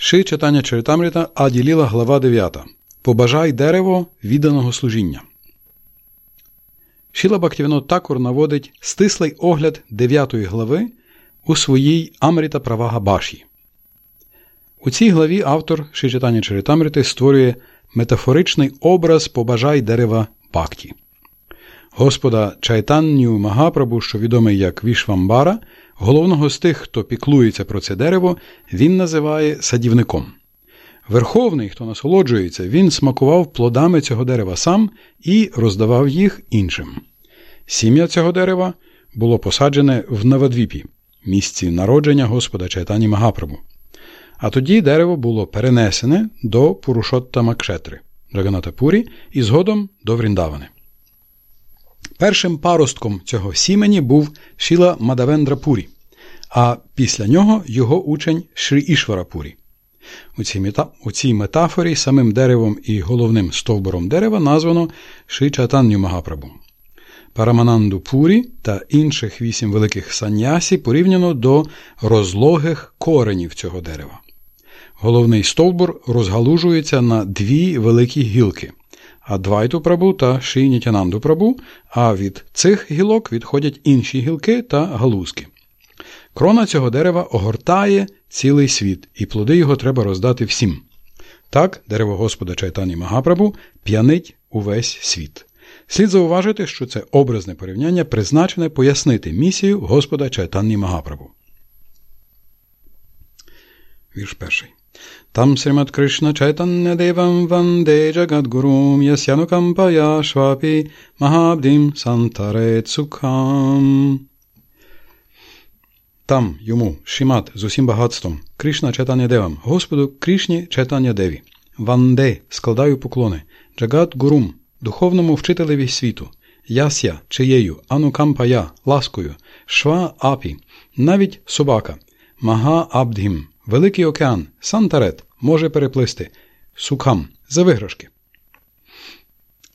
Ши читання Чаритамрита Аділіла, глава 9. Побажай дерево відданого служіння. Шіла Бактівіно Такур наводить стислий огляд 9 глави у своїй Амріта Правага Баші. У цій главі автор Ши читання Чаритамрити створює метафоричний образ побажай дерева Бакті. Господа Чайтанню Магапрабу, що відомий як Вішвамбара, головного з тих, хто піклується про це дерево, він називає садівником. Верховний, хто насолоджується, він смакував плодами цього дерева сам і роздавав їх іншим. Сім'я цього дерева було посаджене в Навадвіпі, місці народження Господа Чайтані Магапрабу. А тоді дерево було перенесене до Пурушотта Макшетри, Джаганатапурі і згодом до Вріндавани. Першим паростком цього сімені був Шіла Мадавендрапурі, а після нього його учень Шрі Ішварапурі. У цій, метафорі самим деревом і головним стовбуром дерева названо Шрі Чатанню Магапрабу. Парамананду Пурі та інших вісім великих санясі порівняно до розлогих коренів цього дерева. Головний стовбур розгалужується на дві великі гілки Адвайту Прабу та Шийнітянанду Прабу, а від цих гілок відходять інші гілки та галузки. Крона цього дерева огортає цілий світ, і плоди його треба роздати всім. Так, дерево Господа Чайтані Магапрабу п'янить увесь світ. Слід зауважити, що це образне порівняння призначене пояснити місію Господа Чайтані Магапрабу. Вірш перший. Там Шрімат Кришна Чайтання Девам Ванде Джагадгурум Ясянукампая Швапі Махабдім Сантарет Сукхам. Там йому Шрімат з усім багатством Кришна Чайтання Девам, Господу Кришні Чайтання Деві. Ванде складаю поклони. Джагат Гурум, духовному вчителеві світу. Яся чиєю, Анукампая, ласкою, Шва Апі, навіть собака, Мага Абдгім, Великий океан, Сантарет може переплисти, Сукхам за виграшки.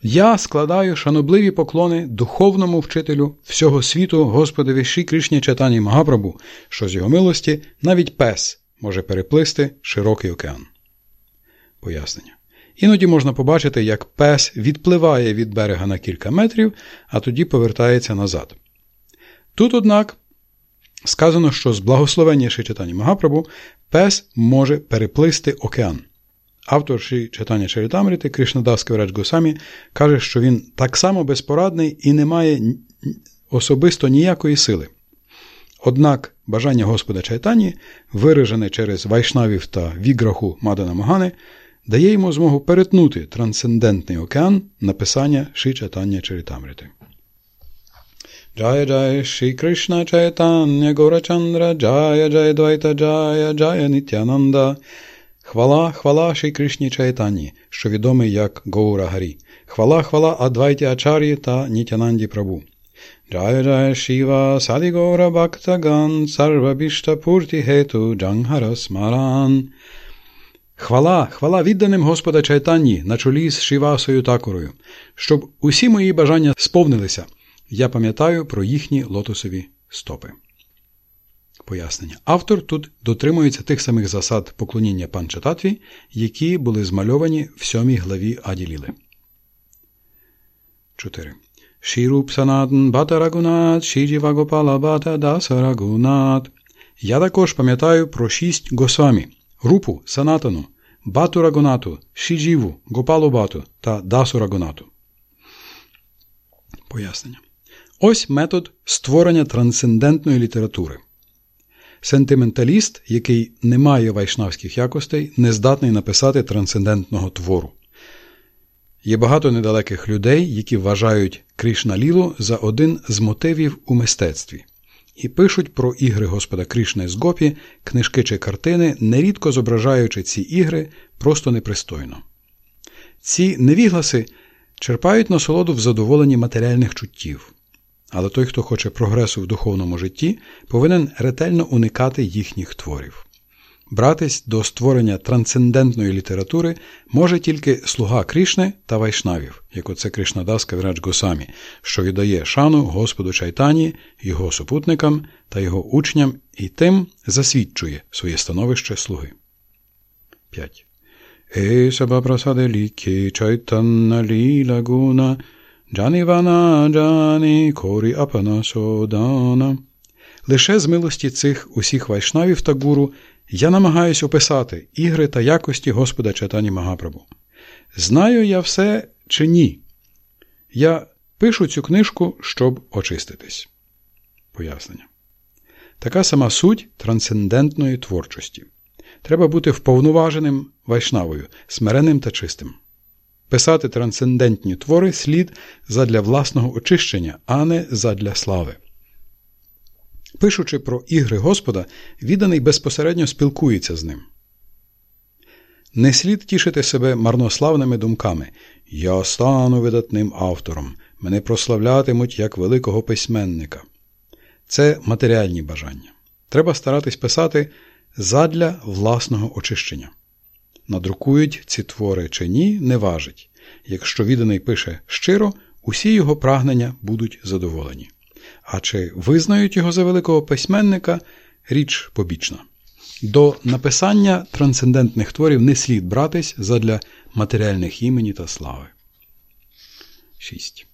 Я складаю шанобливі поклони духовному вчителю всього світу Господові Ші Кришні Чатані Магапрабу, що з його милості навіть пес може переплисти широкий океан. Пояснення. Іноді можна побачити, як пес відпливає від берега на кілька метрів, а тоді повертається назад. Тут, однак, сказано, що з благословення Шичатані Магапрабу пес може переплисти океан. Автор Ші читання Чарітамріти Кришнадас Каврач Госамі каже, що він так само безпорадний і не має особисто ніякої сили. Однак бажання Господа Чайтані, виражене через вайшнавів та віграху Мадана Могани, дає йому змогу перетнути трансцендентний океан написання Ші читання Чарітамріти. Jaya Jaya Shri Krishna Chaitanya Gorachandra Jaya Jaya Dvaita Jaya Jaya Nityananda Хвала, хвала Шрі Кришні Чайтані, що відомий як Гоура Гарі. Хвала, хвала Адвайті Ачарі та Нітянанді Прабу. Джая Джая Шіва Саді Гора Бактаган Сарвабішта Пурті Гету Джангара Смаран. Хвала, хвала відданим Господа Чайтанні на чолі з Шівасою Такурою, щоб усі мої бажання сповнилися – я пам'ятаю про їхні лотосові стопи. Пояснення. Автор тут дотримується тих самих засад поклоніння панчататві, які були змальовані в сьомій главі Аділіли. 4. Шіруп санатн бата рагунат, шіджіва гопала бата даса рагунат. Я також пам'ятаю про шість госвамі, рупу санатану, бату рагунату, шіджіву, гопалу бату та дасу рагунату. Пояснення. Ось метод створення трансцендентної літератури. Сентименталіст, який не має вайшнавських якостей, не здатний написати трансцендентного твору. Є багато недалеких людей, які вважають Кришна Лілу за один з мотивів у мистецтві, і пишуть про ігри Господа Кришни з Гопі, книжки чи картини, нерідко зображаючи ці ігри просто непристойно. Ці невігласи черпають насолоду в задоволенні матеріальних чуттів. Але той, хто хоче прогресу в духовному житті, повинен ретельно уникати їхніх творів. Братись до створення трансцендентної літератури може тільки слуга Крішни та Вайшнавів, як оце Кришнадас Кавірач Госамі, що віддає шану Господу Чайтані, його супутникам та його учням і тим засвідчує своє становище слуги. 5. Есаба прасаделікі чайтанна ліла гуна, джанівана джані корі апана содана. Лише з милості цих усіх вайшнавів та гуру я намагаюсь описати ігри та якості Господа Чатані Магапрабу. Знаю я все чи ні? Я пишу цю книжку, щоб очиститись. Пояснення. Така сама суть трансцендентної творчості. Треба бути вповноваженим вайшнавою, смиреним та чистим. Писати трансцендентні твори слід задля власного очищення, а не задля слави. Пишучи про ігри Господа, відданий безпосередньо спілкується з ним. Не слід тішити себе марнославними думками Я стану видатним автором, мене прославлятимуть як великого письменника. Це матеріальні бажання. Треба старатись писати задля власного очищення. Надрукують ці твори чи ні, не важить. Якщо відданий пише щиро, усі його прагнення будуть задоволені. А чи визнають його за великого письменника річ побічна. До написання трансцендентних творів не слід братись задля матеріальних імені та слави. 6.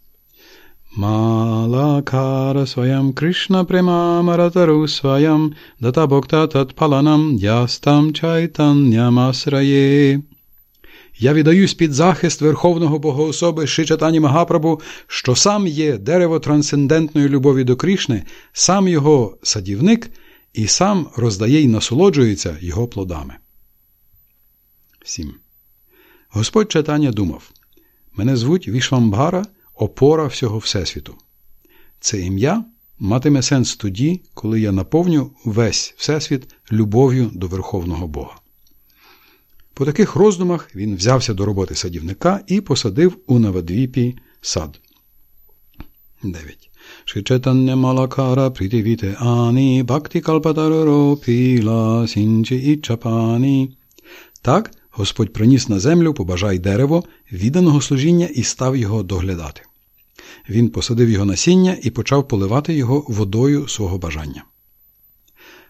Малакара своям Кришна премамаратару своям дата бокта татпаланам ястам чайтанням асрає. Я віддаюсь під захист Верховного Богоособи Шичатані Магапрабу, що сам є дерево трансцендентної любові до Крішни, сам його садівник і сам роздає й насолоджується його плодами. 7. Господь читання думав Мене звуть Вішвамбара, опора всього Всесвіту. Це ім'я матиме сенс тоді, коли я наповню весь Всесвіт любов'ю до Верховного Бога. По таких роздумах він взявся до роботи садівника і посадив у Навадвіпі сад. 9. Шичетання малакара притивіте ані, бакти калпатароро піла сінчі і чапані. Так Господь приніс на землю побажай дерево, відданого служіння і став його доглядати. Він посадив його насіння і почав поливати його водою свого бажання.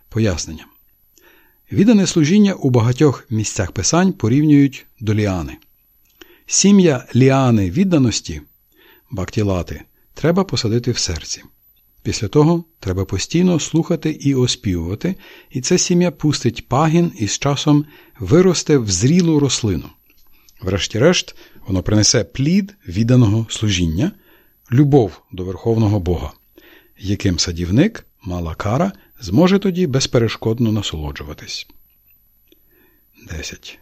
Пояснення. Віддане служіння у багатьох місцях писань порівнюють до ліани. Сім'я ліани відданості бактілати треба посадити в серці. Після того треба постійно слухати і оспівувати, і це сім'я пустить пагін і з часом виросте в зрілу рослину. Врешті-решт, воно принесе плід відданого служіння, любов до Верховного Бога, яким садівник, мала кара, зможе тоді безперешкодно насолоджуватись. 10.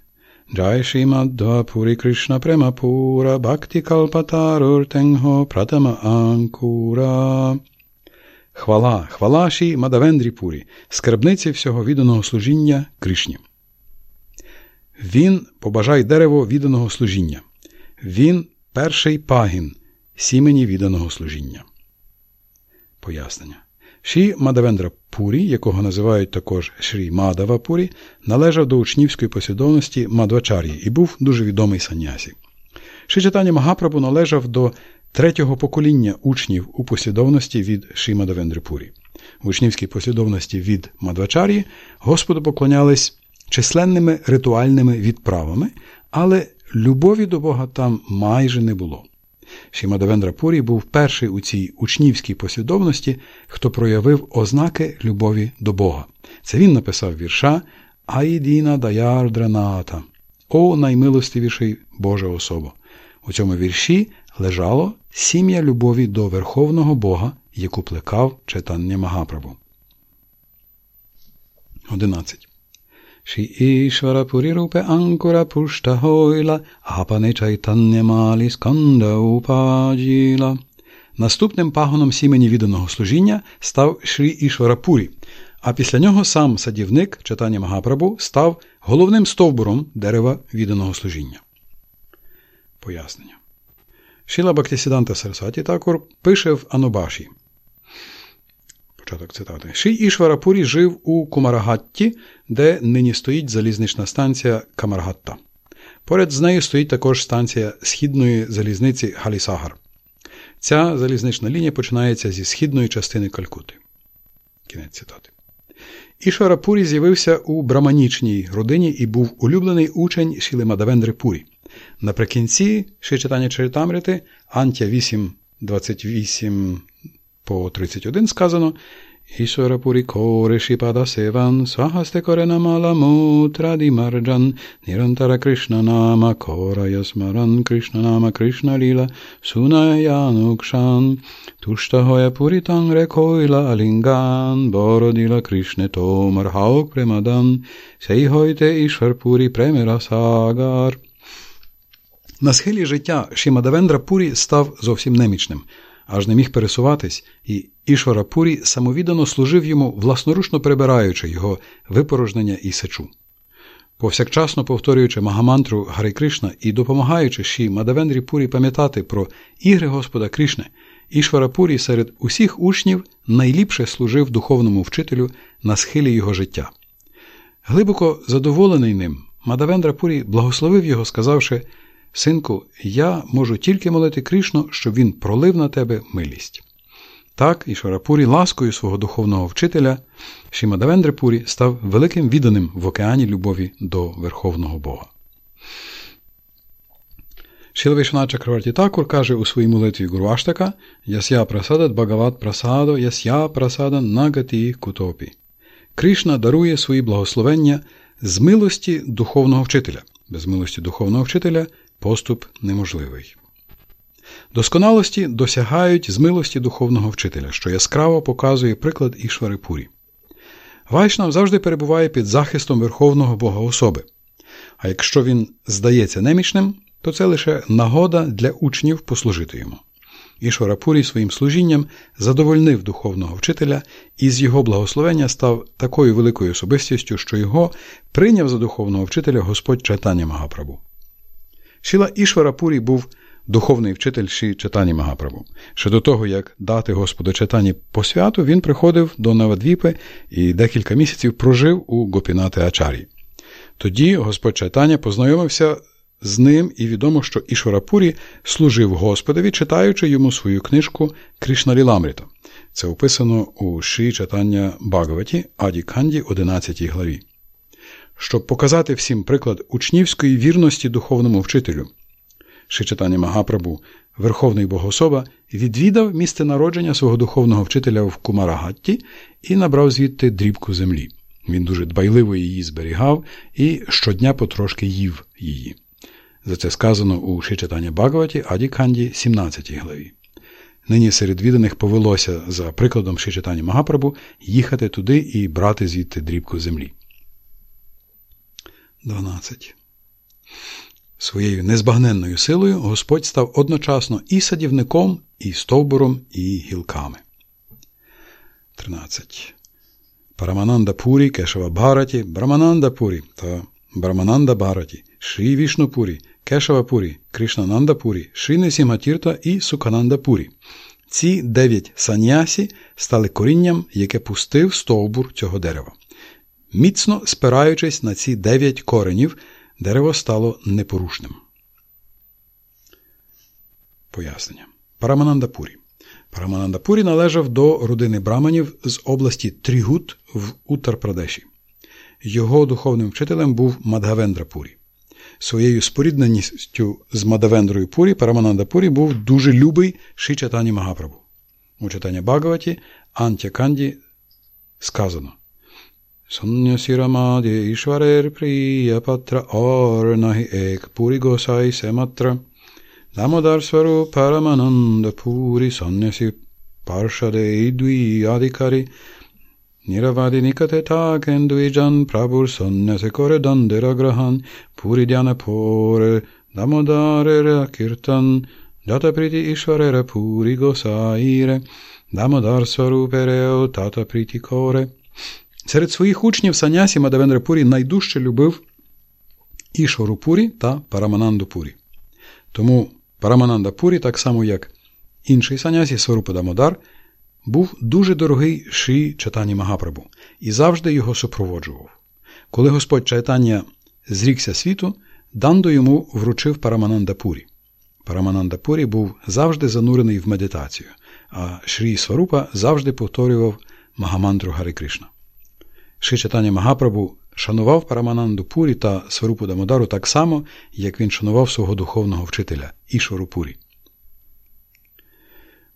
Джай Шімадда Пурі Кришна Премапура Бхакти Калпатарур Тенгho Пратама Анкура. Хвала, хвала Ші Мадавендрі Пурі, скарбниці всього відданого служіння Кришні. Він побажай дерево відданого служіння. Він перший пагін сімені відданого служіння. Пояснення. Ші Мадавендра Пурі, якого називають також Шрі Мадава Пурі, належав до учнівської послідовності Мадвачар'ї і був дуже відомий санясі. Ші Читання Магапрабу належав до третього покоління учнів у послідовності від Ші Мадавендри Пурі. В учнівській послідовності від Мадвачар'ї Господу поклонялись численними ритуальними відправами, але любові до Бога там майже не було. Шімадавендра Пурі був перший у цій учнівській послідовності, хто проявив ознаки любові до Бога. Це він написав вірша Айдіна Даярдраната О наймилостивіший Божа особа. У цьому вірші лежало сім'я любові до Верховного Бога, яку плекав читання Магапрабу. 11. Ші Ішвара Пурірупе Анкура Пушта Гойла, Апане Чайтаннямалі Сканда Упаджіла. Наступним пагоном сімені відданого служіння став Шрі Ішвара Пурі, а після нього сам садівник читання Магапрабу став головним стовбуром дерева відданого служіння. Пояснення. Шіла Бактісіданта Сарасаті Такур пише в Анубаші – Початок цитати. Ший Ішварапурі жив у Кумарагатті, де нині стоїть залізнична станція Камаргатта. Поряд з нею стоїть також станція східної залізниці Галісагар. Ця залізнична лінія починається зі східної частини Калькути. Кінець цитати. Ішвара Пурі з'явився у браманічній родині і був улюблений учень Шіли Мадавендри Пурі. Наприкінці ще читання Чаритамрити, Антя 8, 28 по 31 сказано Ishwarapuri kore shipada sevan sahaste kore namala mutradi marjan nirantara krishna nama kora yasmaran krishna nama krishna lila sunayanukshan tushta hoya puritang rekoila alingan borodila krishne tomar hauk premadan сей hoite Ішварпурі премера сагар. На схилі життя Шімадавендра Пурі став зовсім немічним – аж не міг пересуватись, і Ішвара Пурі самовіддано служив йому, власноручно прибираючи його випорожнення і сечу. Повсякчасно повторюючи Магамантру Гари Кришна і допомагаючи Ші Мадавендрі Пурі пам'ятати про ігри Господа Кришни, Ішвара Пурі серед усіх учнів найліпше служив духовному вчителю на схилі його життя. Глибоко задоволений ним, Мадавендра Пурі благословив його, сказавши Синку, я можу тільки молити Кришну, щоб він пролив на тебе милість. Так, і Шарапурі ласкою свого духовного вчителя Шімадавендрепурі став великим відданим в океані любові до Верховного Бога. Шілвішна Чакраварті Такур каже у своїй молитві Гуруаштака Ясya прасада Бхагават прасадо ясya прасада нагаті кутопі. Кришна дарує свої благословення з милості духовного вчителя. Без милості духовного вчителя поступ неможливий. Досконалості досягають з милості духовного вчителя, що яскраво показує приклад Ішвари Пурі. Вайшнав завжди перебуває під захистом Верховного Бога особи. А якщо він здається немічним, то це лише нагода для учнів послужити йому. Ішвара Пурі своїм служінням задовольнив духовного вчителя і з його благословення став такою великою особистістю, що його прийняв за духовного вчителя Господь Чайтання Магапрабу. Шіла Ішвара Пурі був духовний вчитель Ші Читані Магапрабу. Ще до того, як дати Господу Читані посвяту, він приходив до Навадвіпи і декілька місяців прожив у Гопінати Ачарі. Тоді Господь Чайтаня познайомився з ним і відомо, що Ішварапурі служив Господові, читаючи йому свою книжку Кришна Ліламріта. Це описано у Ші читання Багаваті, Аді Канді, 11 главі щоб показати всім приклад учнівської вірності духовному вчителю. Шичатані Магапрабу, Верховний Богособа, відвідав місце народження свого духовного вчителя в Кумарагатті і набрав звідти дрібку землі. Він дуже дбайливо її зберігав і щодня потрошки їв її. За це сказано у Шичатані Багаваті Аді Канді, 17 главі. Нині серед відданих повелося за прикладом Шичатані Магапрабу їхати туди і брати звідти дрібку землі. 12. Своєю незбагненною силою Господь став одночасно і садівником, і стовбуром, і гілками. 13. Парамананда Пурі, Кешава Бхараті, Брамананда Пурі та Брамананда Бхараті, Шрі Вішну Пурі, Кешава Пурі, Кришнананда Пурі, Шрі Несімгатірта і Сукананда Пурі. Ці дев'ять санясі стали корінням, яке пустив стовбур цього дерева. Міцно спираючись на ці дев'ять коренів, дерево стало непорушним. Пояснення. Параманандапурі. Параманандапурі належав до родини браманів з області Трігут в Уттар-Прадеші. Його духовним вчителем був Мадгавендра Пурі. Своєю спорідненістю з Мадавендрою Пурі Парамананда Пурі був дуже любий Шичатані Магапрабу. У читанні Багаваті Антя Канді сказано सन्न्यसिरमादे ईश्वरेर्प्रियपत्र और नहि एक पुरी गोसाई से मात्र दामोदर स्वरूप परमानंद पूरी सन्यासी पार्षदे द्वि अधिकारी নিরবাদী নিকটে থাকেন দুইজন প্রভুর সন্ন্যাসে করে দ্বন্দ্বের গ্রহণ পুরী ধ্যান ফোরে দামোদরের কীর্তন যত প্রীতি ঈশ্বরের পুরী গোসাইরে দামোদর স্বরূপেরেও তত প্রীতি করে Серед своїх учнів Санясі Мадавендрапурі найдужче любив Ішорупурі та Параманандупурі. Тому Параманандапурі, так само як інший Санясі Сварупа Дамодар, був дуже дорогий Ші Чатані Магапрабу і завжди його супроводжував. Коли Господь Чайтання зрікся світу, Дандо йому вручив Параманандапурі. Параманандапурі був завжди занурений в медитацію, а Шрі Сварупа завжди повторював Магамантру Гари Кришна. Шичатані Магапрабу шанував Парамананду Пурі та Сварупу Дамодару так само, як він шанував свого духовного вчителя Ішвару Пурі.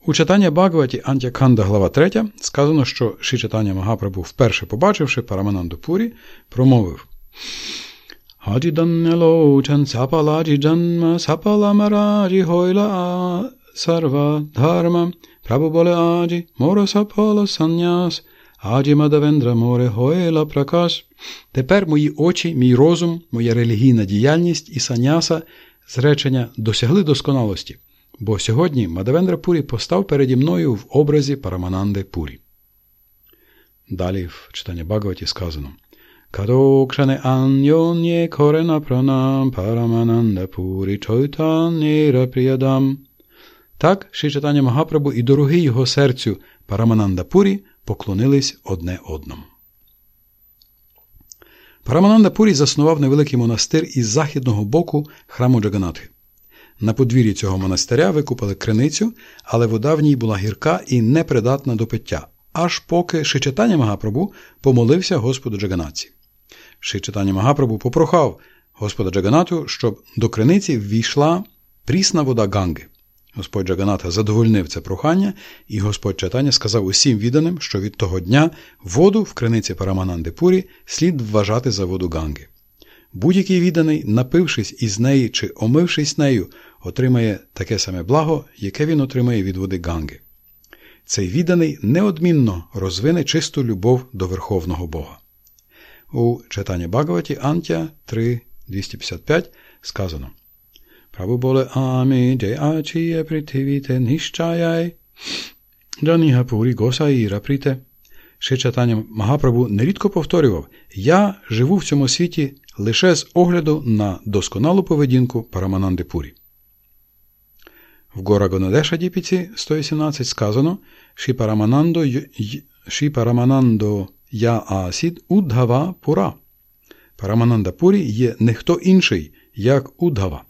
У читання Багаваті Антяканда глава 3 сказано, що Шичатання Магапрабу, вперше побачивши Парамананду Пурі, промовив сарва дхарма Прабу боле аджі моро сапала санняс Аджі Мадавендра море Гоела Пракаш. Тепер мої очі, мій розум, моя релігійна діяльність і саняса зречення досягли досконалості, бо сьогодні Мадавендра Пурі постав переді мною в образі Парамананди Пурі. Далі в читанні Багаваті сказано Кадокшане аньонє корена пранам Парамананда Пурі Чойтанніра Пріядам. Так, Шичатання Магапрабу і дорогий його серцю Парамананда Пурі поклонились одне одному. Парамананда Пурі заснував невеликий монастир із західного боку храму Джаганатхи. На подвір'ї цього монастиря викупили криницю, але вода в ній була гірка і непридатна до пиття, аж поки Шичатання Магапрабу помолився Господу Джаганатці. Шичатання Магапрабу попрохав Господа Джаганату, щоб до криниці ввійшла прісна вода Ганги. Господь Джаганатha задовольнив це прохання, і Господь Чатаня сказав усім відданим, що від того дня воду в криниці Парамананди Пурі слід вважати за воду Ганги. Будь-який відданий, напившись із неї чи омившись нею, отримає таке саме благо, яке він отримає від води Ганги. Цей відданий неодмінно розвине чисту любов до Верховного Бога. У читанні Багаваті Антя 3.255 сказано Боле ами де ачіє притивіте ніщаяй. Джаніга Пурі Госаїра пріте. Ще читання Магапрабу нерідко повторював Я живу в цьому світі лише з огляду на досконалу поведінку Парамананди Пурі. В Гора Гонадеша Діпіці 118 сказано Ші Параманандо, Ші Параманандо Я Асід Удгава Пура. Парамананда Пурі є не хто інший, як Удгава.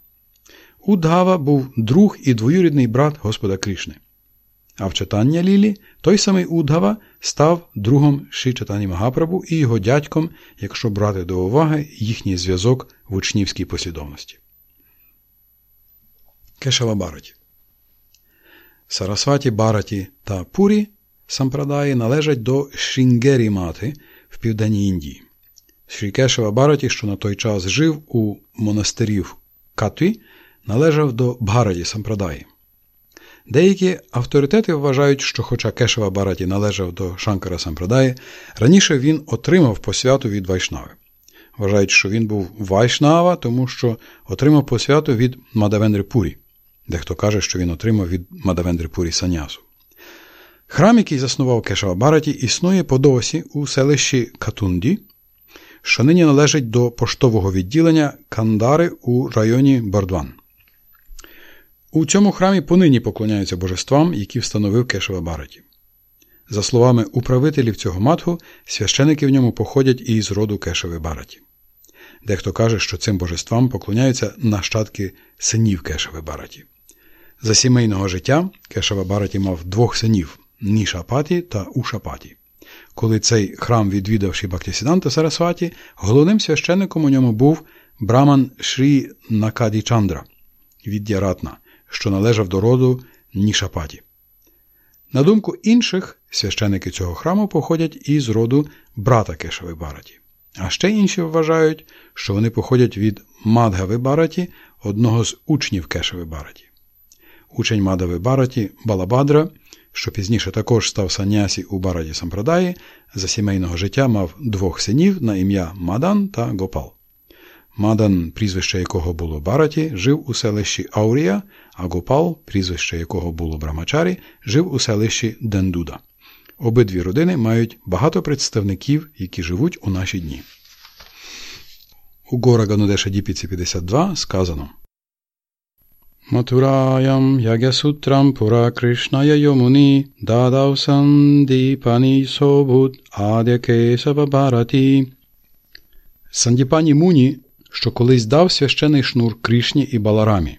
Удгава був друг і двоюрідний брат Господа Крішни. А в читання Лілі той самий Удгава став другом Ши Чатані Магапрабу і його дядьком, якщо брати до уваги їхній зв'язок в учнівській послідовності. Кешава Бараті Сарасваті Бараті та Пурі сампрадаї належать до Шрінгері Мати в південній Індії. Шрікешева Бараті, що на той час жив у монастирів Катві, належав до Бхараді Сампрадаї. Деякі авторитети вважають, що, хоча Кешева Бараті належав до Шанкара Сампрадаї, раніше він отримав посвяту від Вайшнави. Вважають, що він був Вайшнава, тому що отримав посвяту від Мадавендри Пурі. Дехто каже, що він отримав від Мадавендри Пурі Санясу. Храм, який заснував Кешева Бараті, існує по досі у селищі Катунді, що нині належить до поштового відділення Кандари у районі Бардван. У цьому храмі понині поклоняються божествам, які встановив Кешева Бараті. За словами управителів цього матху, священики в ньому походять із роду Кешеви Бараті. Дехто каже, що цим божествам поклоняються нащадки синів Кешеви Бараті. За сімейного життя Кешева Бараті мав двох синів Нішапаті та Ушапаті. Коли цей храм відвідав Шібактісіданта Сарасваті, головним священником у ньому був браман Шрі Накаді Чандра Віддяратна, що належав до роду Нішапаті. На думку інших, священики цього храму походять із роду брата Кешеви Бараті. А ще інші вважають, що вони походять від Мадгави Бараті, одного з учнів Кешеви Бараті. Учень Мадгави Бараті Балабадра, що пізніше також став санясі у Бараді Сампрадаї, за сімейного життя мав двох синів на ім'я Мадан та Гопал. Мадан, прізвище якого було Бараті, жив у селищі Аурія, а Гопал, прізвище якого було Брамачарі, жив у селищі Дендуда. Обидві родини мають багато представників, які живуть у наші дні. У Гора Ганудеша Діпіці 52 сказано Матураям Ягясутрам Пура Кришная Йомуні Дадав Сандіпані Собуд Адякесава Бараті Сандіпані Муні що колись дав священий шнур Кришні і Баларамі,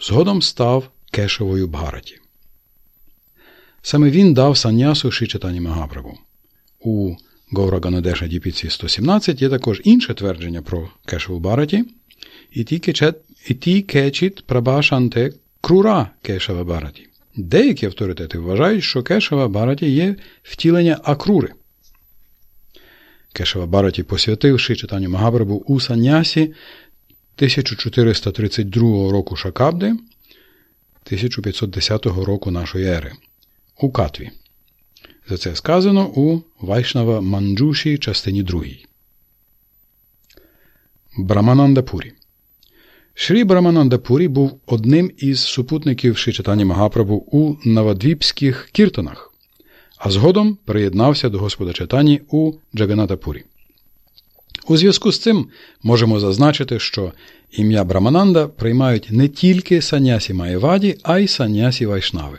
згодом став кешевою Бгараті. Саме він дав санясу Шичатані Магапрабу. У Говраганадеша Діпіці 117 є також інше твердження про Кешеву Бараті. І ті кечіт прабашанте крура Кешева Бараті. Деякі авторитети вважають, що Кешева Бараті є втілення Акрури. Кешева Бараті, посвятивши читанню Магабрабу у Санясі 1432 року Шакабди 1510 року нашої ери у Катві. За це сказано у Вайшнава Манджуші частині 2. Браманандапурі. Шрі Браманандапурі був одним із супутників Шичатані Магапрабу у Навадвіпських кіртанах, а згодом приєднався до Господа Читані у Джаганатапурі. У зв'язку з цим можемо зазначити, що ім'я Брамананда приймають не тільки санясі Маєваді, а й санясі Вайшнави.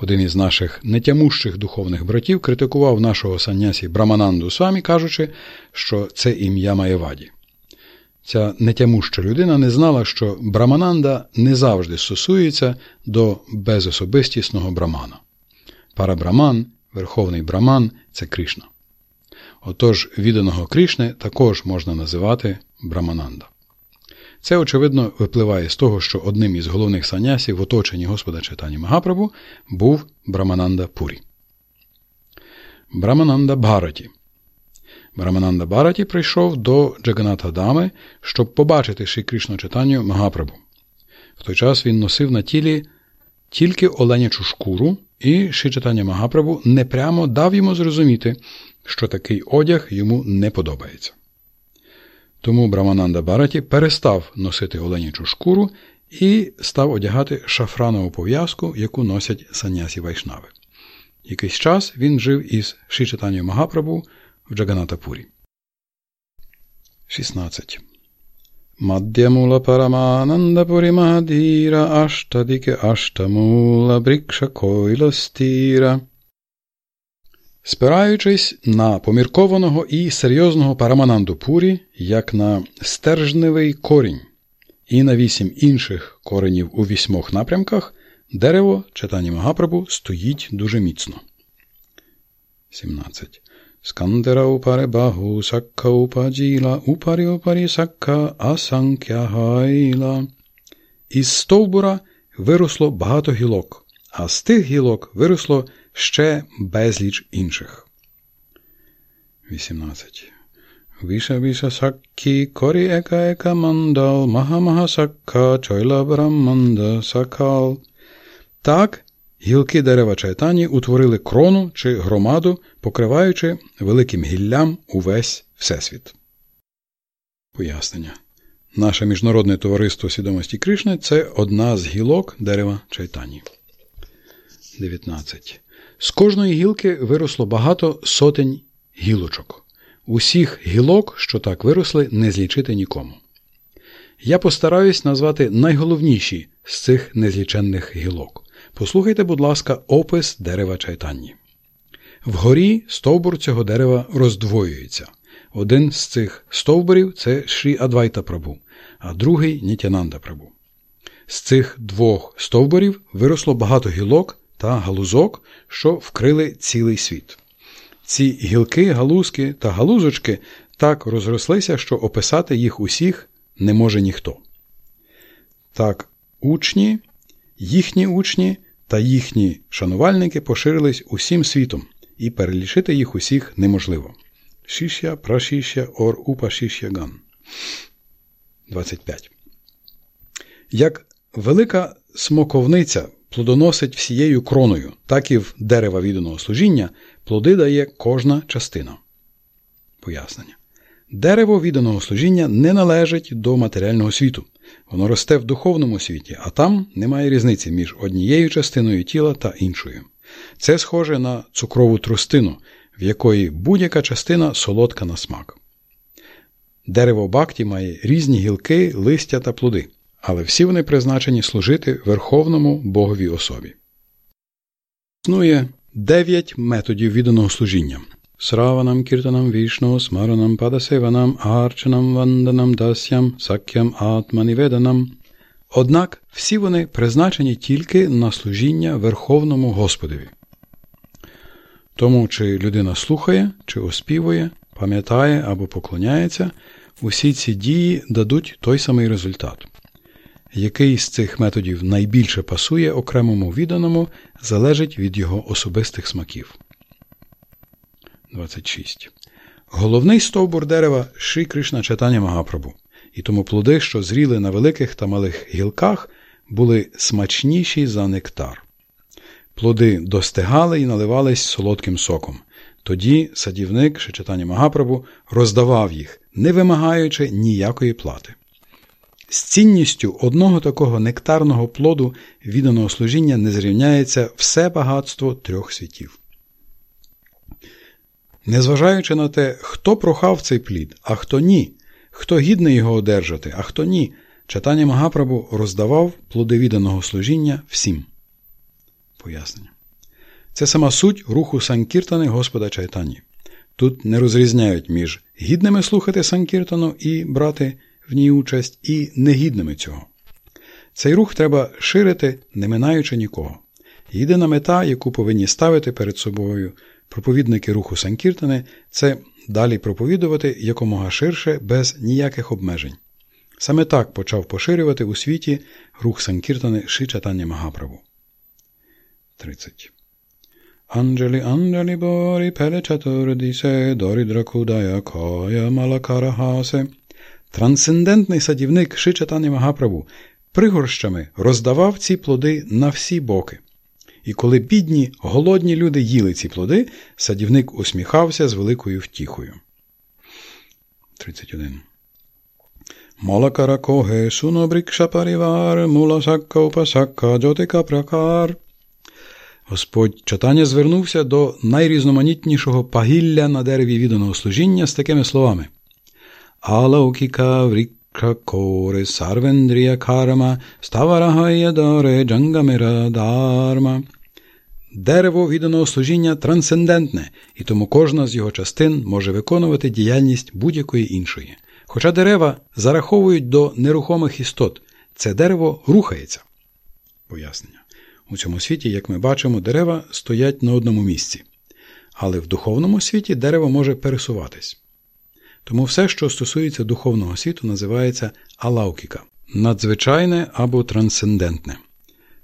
Один із наших нетямущих духовних братів критикував нашого санясі Брамананду Свамі, кажучи, що це ім'я Маєваді. Ця нетямуща людина не знала, що Брамананда не завжди стосується до безособистісного брамана. Парабраман, верховний браман це Кришна. Отож, відданого Кришни також можна називати Брамананда. Це, очевидно, випливає з того, що одним із головних санясів в оточенні Господа Читані Магапрабу був Брамананда Пурі. Брамананда Бхараті. Брамананда Бараті прийшов до Джаганатха Дами, щоб побачити Ші Кришну читанню Магапрабу. В той час він носив на тілі тільки оленячу шкуру, і Ші читання Магапрабу непрямо дав йому зрозуміти, що такий одяг йому не подобається. Тому Брамананда Бараті перестав носити оленячу шкуру і став одягати шафранову пов'язку, яку носять санясі Вайшнави. Якийсь час він жив із Шичатанію Магапрабу в Джаганатапурі. 16. Мад'ямула Параманандапурі Мадіра Аштадіке Аштамула Брікша Койла Стіра Спираючись на поміркованого і серйозного Парамананду Пурі, як на стержневий корінь, і на вісім інших коренів у вісьмох напрямках, дерево читання Магапрабу стоїть дуже міцно. 17. Скандера упаре багу сакка упаджіла, упарі упарі сакка асанкя гайла. Із стовбура виросло багато гілок, а з тих гілок виросло ще безліч інших. 18. Віша віша шакха корі ека ека мандал, маха маха шакха чхаіла браманда сакал. Так, гілки дерева чайтані утворили крону чи громаду, покриваючи великим гіллям увесь Всесвіт. Пояснення. Наше міжнародне товариство свідомості Кришни це одна з гілок дерева чайтані. 19. З кожної гілки виросло багато сотень гілочок. Усіх гілок, що так виросли, не злічити нікому. Я постараюсь назвати найголовніші з цих незліченних гілок. Послухайте, будь ласка, опис дерева чайтанні. Вгорі стовбур цього дерева роздвоюється. Один з цих стовбурів це Шрі Адвайта Прабу, а другий Нітянанда Прабу. З цих двох стовбурів виросло багато гілок, та галузок, що вкрили цілий світ. Ці гілки, галузки та галузочки так розрослися, що описати їх усіх не може ніхто. Так, учні, їхні учні та їхні шанувальники поширились усім світом, і перелічити їх усіх неможливо. Шішя, прашішя, ор упашішя ган. 25. Як велика смоковниця плодоносить всією кроною, так і в дерева відданого служіння плоди дає кожна частина. Пояснення. Дерево відданого служіння не належить до матеріального світу. Воно росте в духовному світі, а там немає різниці між однією частиною тіла та іншою. Це схоже на цукрову трустину, в якої будь-яка частина солодка на смак. Дерево бакті має різні гілки, листя та плоди але всі вони призначені служити Верховному Боговій особі. Існує дев'ять методів відданого служіння. Сраванам кіртанам вішно, смаранам падасеванам, арчанам ванданам дасям, сакям атманіведанам. Однак всі вони призначені тільки на служіння Верховному Господові. Тому, чи людина слухає, чи оспівує, пам'ятає або поклоняється, усі ці дії дадуть той самий результат. Який з цих методів найбільше пасує окремому відданому, залежить від його особистих смаків. 26. Головний стовбур дерева Ши Кришна читання Магапрабу, і тому плоди, що зріли на великих та малих гілках, були смачніші за нектар. Плоди достигали і наливались солодким соком. Тоді садівник Шичатані Магапрабу роздавав їх, не вимагаючи ніякої плати. З цінністю одного такого нектарного плоду відданого служіння не зрівняється все багатство трьох світів. Незважаючи на те, хто прохав цей плід, а хто ні, хто гідний його одержати, а хто ні, читання Магапрабу роздавав плоди відданого служіння всім. Пояснення. Це сама суть руху Санкіртани Господа Чайтані. Тут не розрізняють між гідними слухати Санкіртану і брати в ній участь, і негідними цього. Цей рух треба ширити, не минаючи нікого. Єдина мета, яку повинні ставити перед собою проповідники руху Санкіртани, це далі проповідувати якомога ширше без ніяких обмежень. Саме так почав поширювати у світі рух Санкіртани Шичатання Магаправу. 30. Анджелі Анджелі Борі Пелечатурдісе Дорідракудая Кая Малакарагасе. Трансцендентний садівник Шичатані Магаправу пригорщами роздавав ці плоди на всі боки. І коли бідні, голодні люди їли ці плоди, садівник усміхався з великою втіхою. 31. Молакаракоге сунобрікша парівар, муласакка упасакка джотика пракар. Господь читання звернувся до найрізноманітнішого пагілля на дереві відданого служіння з такими словами. Алаукіка врікка коре сарвендрія карма ставарагая доре джангамира дарма. Дерево відданого служіння трансцендентне, і тому кожна з його частин може виконувати діяльність будь-якої іншої. Хоча дерева зараховують до нерухомих істот, це дерево рухається. Пояснення. У цьому світі, як ми бачимо, дерева стоять на одному місці. Але в духовному світі дерево може пересуватись. Тому все, що стосується духовного світу, називається алаукіка надзвичайне або трансцендентне.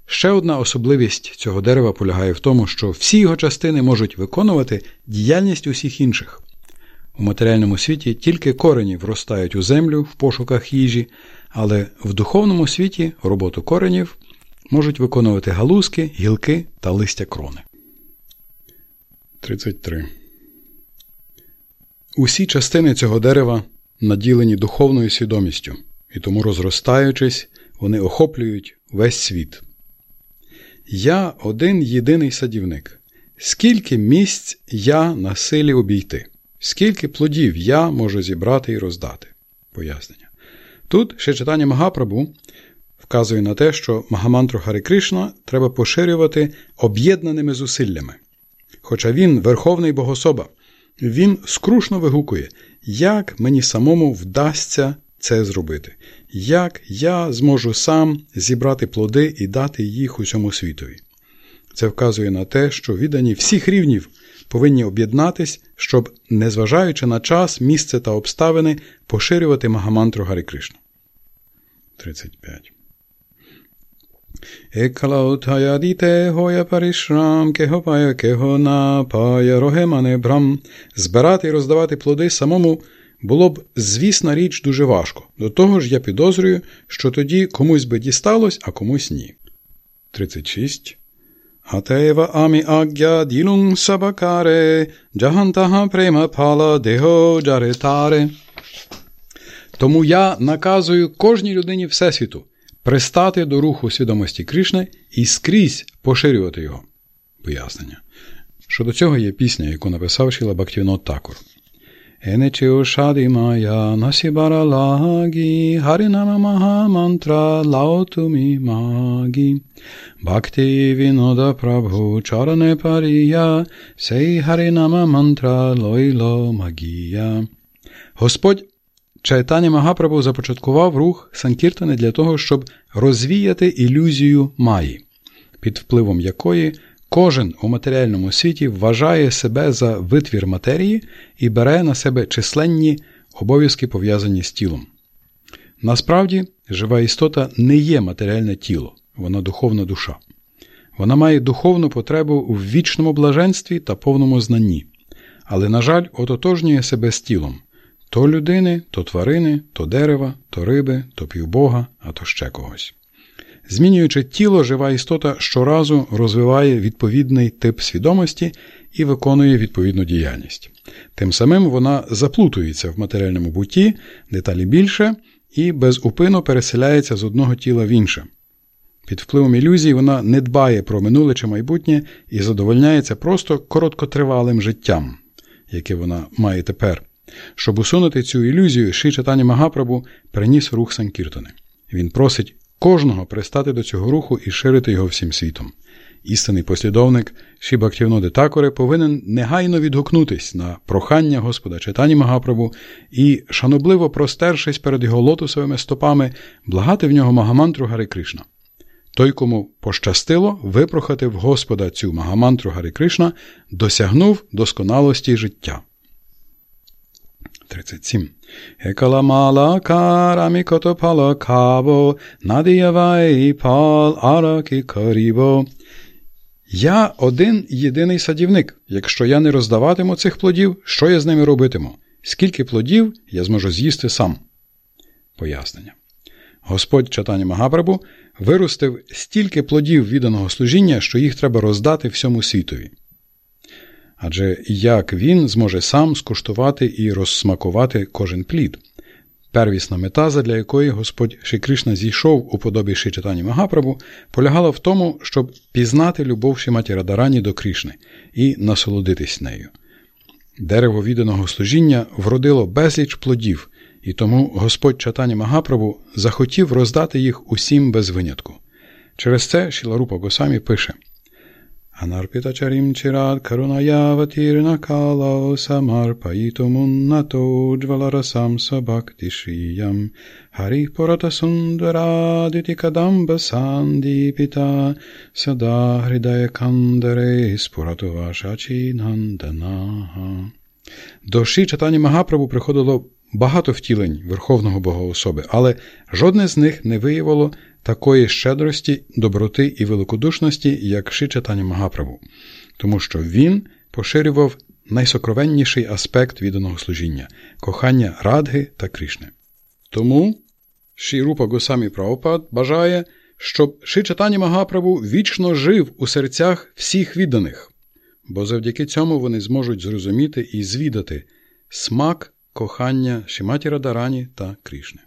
Ще одна особливість цього дерева полягає в тому, що всі його частини можуть виконувати діяльність усіх інших. У матеріальному світі тільки корені вростають у землю в пошуках їжі, але в духовному світі роботу коренів можуть виконувати галузки, гілки та листя крони. 33. Усі частини цього дерева наділені духовною свідомістю, і тому, розростаючись, вони охоплюють весь світ. Я один єдиний садівник. Скільки місць я на силі обійти, скільки плодів я можу зібрати і роздати. Пояснення. Тут ще читання Магапрабу вказує на те, що Магамантру Хари Кришна треба поширювати об'єднаними зусиллями. Хоча він верховний богособа, він скрушно вигукує, як мені самому вдасться це зробити, як я зможу сам зібрати плоди і дати їх усьому світові. Це вказує на те, що віддані всіх рівнів повинні об'єднатись, щоб, незважаючи на час, місце та обставини, поширювати Магамантру Гарі Кришну. 35 Екалаутаядіте гоя парішрам, кегопая кегона пая рогемане брам. Збирати і роздавати плоди самому було б, звісна річ, дуже важко. До того ж, я підозрюю, що тоді комусь би дісталось, а комусь ні. 36. Атева амі агя ділунг сабакаре, джагантага према пала дего джаретаре. Тому я наказую кожній людині Всесвіту пристати до руху свідомості Кришни і скрізь поширювати його. Пояснення. Щодо цього є пісня, яку написав Шіла Бактівнот Такур. Енечео шади мая насібара лагі, харінама маха мантра лаотумі магі. Бхакти вінода прабху чаране парія, сей харінама мантра лойло магія. Господь Чайтані Магапрабу започаткував рух Санкіртани для того, щоб розвіяти ілюзію Маї, під впливом якої Кожен у матеріальному світі вважає себе за витвір матерії і бере на себе численні обов'язки пов'язані з тілом. Насправді, жива істота не є матеріальне тіло, вона духовна душа. Вона має духовну потребу в вічному блаженстві та повному знанні, але, на жаль, ототожнює себе з тілом то людини, то тварини, то дерева, то риби, то півбога, а то ще когось. Змінюючи тіло, жива істота щоразу розвиває відповідний тип свідомості і виконує відповідну діяльність. Тим самим вона заплутується в матеріальному буті, деталі більше, і безупинно переселяється з одного тіла в інше. Під впливом ілюзій вона не дбає про минуле чи майбутнє і задовольняється просто короткотривалим життям, яке вона має тепер. Щоб усунути цю ілюзію, Ши Чатані Магапрабу приніс рух Санкіртани. Він просить кожного пристати до цього руху і ширити його всім світом. Істинний послідовник Шібактівноди Такори повинен негайно відгукнутись на прохання Господа Читані Магапрабу і, шанобливо простершись перед його лотосовими стопами, благати в нього Магамантру Гари Кришна. Той, кому пощастило випрохати в Господа цю Магамантру Гари Кришна, досягнув досконалості життя. 37. Екаламала карамі котопала каво, надіявай пал араки каріво. Я один єдиний садівник. Якщо я не роздаватиму цих плодів, що я з ними робитиму? Скільки плодів я зможу з'їсти сам? Пояснення. Господь читання Магапрабу виростив стільки плодів відданого служіння, що їх треба роздати всьому світові. Адже як він зможе сам скуштувати і розсмакувати кожен плід? Первісна мета, задля якої Господь Шикришна зійшов у подобі Шичатані Магапрабу, полягала в тому, щоб пізнати любов Шиматі Радарані до Кришни і насолодитись нею. Дерево відданого служіння вродило безліч плодів, і тому Господь Чатані Магапрабу захотів роздати їх усім без винятку. Через це Шіларупа Госамі пише – Anarpitacharimchirat karunayavatyrna kalao samarpayitumunnato jvalarasam sabhakti shriyam hari purata sundaraditi kadamba sandipita sada hridaya kandare spuratu вашачі нанданаха. До Ші Чатані Магапрабу приходило багато втілень Верховного Бога особи, але жодне з них не виявило такої щедрості, доброти і великодушності, як Шичатані Магаправу, тому що він поширював найсокровенніший аспект відданого служіння кохання Радги та Кришни. Тому Шірупа Госамі Праопад бажає, щоб Шичатані Магаправу вічно жив у серцях всіх відданих, бо завдяки цьому вони зможуть зрозуміти і звідати смак кохання Шиматі Радарані та Кришни.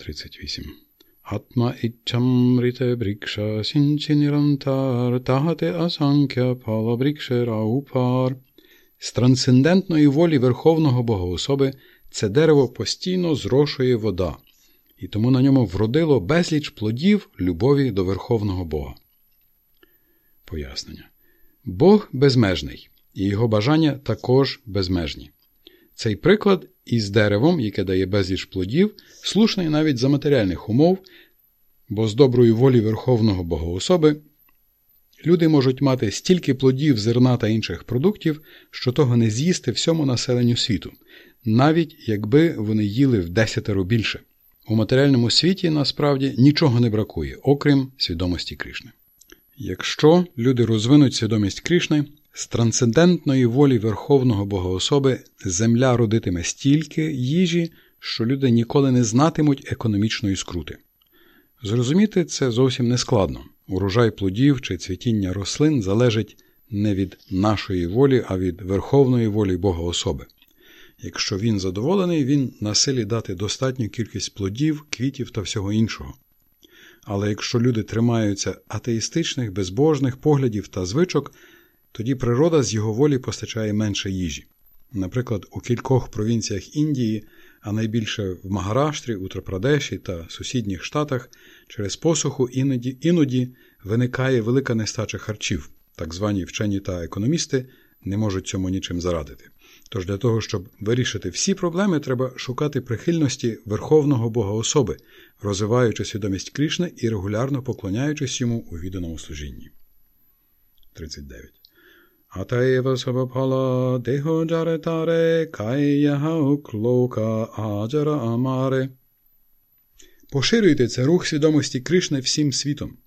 38. Атма ічамрите брікша сінчі нірантар, тагате асанкя пала брікше раупар. З трансцендентної волі Верховного Богоособи це дерево постійно зрошує вода, і тому на ньому вродило безліч плодів любові до Верховного Бога. Пояснення. Бог безмежний, і його бажання також безмежні. Цей приклад із деревом, яке дає безліч плодів, слушний навіть за матеріальних умов, бо з доброї волі Верховного Богоособи люди можуть мати стільки плодів, зерна та інших продуктів, що того не з'їсти всьому населенню світу, навіть якби вони їли в десятеро більше. У матеріальному світі насправді нічого не бракує, окрім свідомості Кришни. Якщо люди розвинуть свідомість Кришни, з трансцендентної волі Верховного Богоособи земля родитиме стільки їжі, що люди ніколи не знатимуть економічної скрути. Зрозуміти це зовсім не складно. Урожай плодів чи цвітіння рослин залежить не від нашої волі, а від верховної волі Бога особи. Якщо він задоволений, він на силі дати достатню кількість плодів, квітів та всього іншого. Але якщо люди тримаються атеїстичних, безбожних поглядів та звичок, тоді природа з його волі постачає менше їжі. Наприклад, у кількох провінціях Індії, а найбільше в Магараштрі, Утрапрадеші та сусідніх штатах, через посуху іноді, іноді виникає велика нестача харчів. Так звані вчені та економісти не можуть цьому нічим зарадити. Тож для того, щоб вирішити всі проблеми, треба шукати прихильності Верховного Бога особи, розвиваючи свідомість Крішни і регулярно поклоняючись йому у відданому служінні. 39. Атаєва Сабапала Дехо Джаретаре Кайяха Уклока Аджара Амаре. Поширюйте це рух свідомості Кришни всім світом.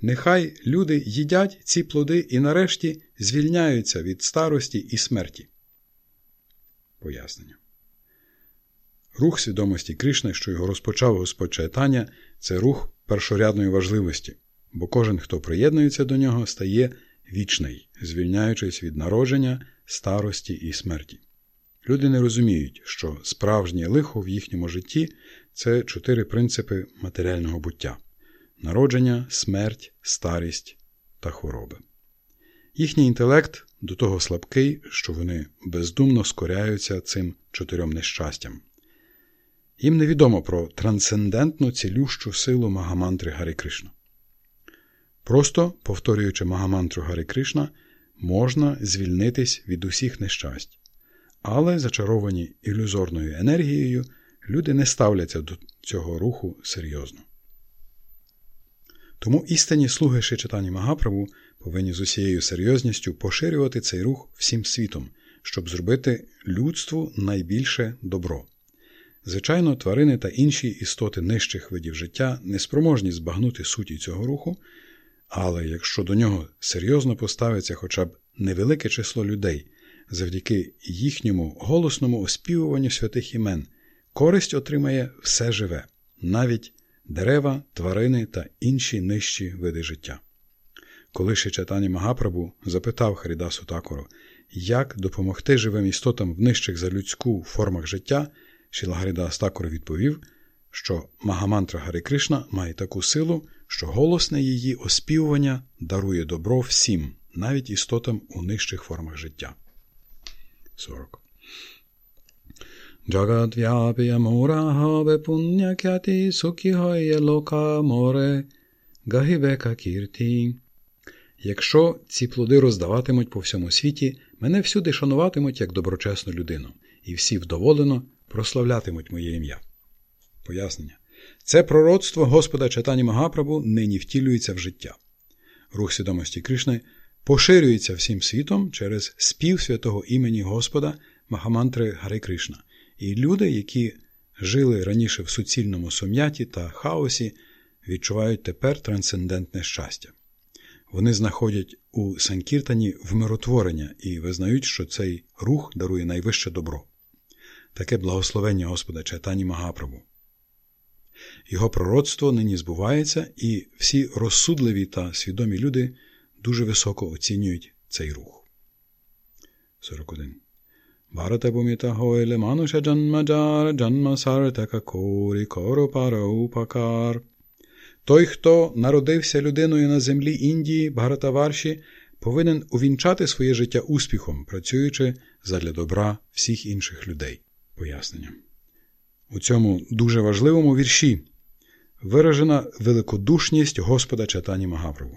Нехай люди їдять ці плоди і нарешті звільняються від старості і смерті. Пояснення. Рух свідомості Кришни, що його розпочав Господь Чайтання, це рух першорядної важливості, бо кожен, хто приєднується до нього, стає вічний, звільняючись від народження, старості і смерті. Люди не розуміють, що справжнє лихо в їхньому житті це чотири принципи матеріального буття народження, смерть, старість та хвороби. Їхній інтелект до того слабкий, що вони бездумно скоряються цим чотирьом нещастям. Їм невідомо про трансцендентну цілющу силу Магамантри Гарі Кришна. Просто, повторюючи Магамантру Гарі Кришна, можна звільнитись від усіх нещасть. Але, зачаровані ілюзорною енергією, люди не ставляться до цього руху серйозно. Тому істинні слуги Шичатані Магаправу повинні з усією серйозністю поширювати цей рух всім світом, щоб зробити людству найбільше добро. Звичайно, тварини та інші істоти нижчих видів життя не спроможні збагнути суті цього руху, але якщо до нього серйозно поставиться хоча б невелике число людей, завдяки їхньому голосному оспівуванню святих імен, користь отримає все живе, навіть дерева, тварини та інші нижчі види життя. Коли Шичатані Магапрабу запитав Харідасу Такору, як допомогти живим істотам в нижчих за людську формах життя, Шілагарідас Такор відповів, що Магамантра Гари Кришна має таку силу, що голосне її оспівування дарує добро всім, навіть істотам у нижчих формах життя. 40. Джагадвяпіямурахаве пунякяті сукіхоє лока море гахівека кірті. Якщо ці плоди роздаватимуть по всьому світі, мене всюди шануватимуть як доброчесну людину, і всі вдоволено прославлятимуть моє ім'я. Пояснення. Це пророцтво Господа Читані Магапрабу нині втілюється в життя. Рух свідомості Кришни поширюється всім світом через спів святого імені Господа Махамантри Гари Кришна, і люди, які жили раніше в суцільному сум'яті та хаосі, відчувають тепер трансцендентне щастя. Вони знаходять у Санкіртані вмиротворення і визнають, що цей рух дарує найвище добро. Таке благословення Господа Чайтані Магапрабу. Його пророцтво нині збувається, і всі розсудливі та свідомі люди дуже високо оцінюють цей рух. 41. Бхаратабуміта гойле мануша джанмаджар джанма сартака корі коропара упакар. Той, хто народився людиною на землі Індії, Бхаратаварші, повинен увінчати своє життя успіхом, працюючи задля добра всіх інших людей. Пояснення. У цьому дуже важливому вірші виражена великодушність Господа Чатані Магапрабу.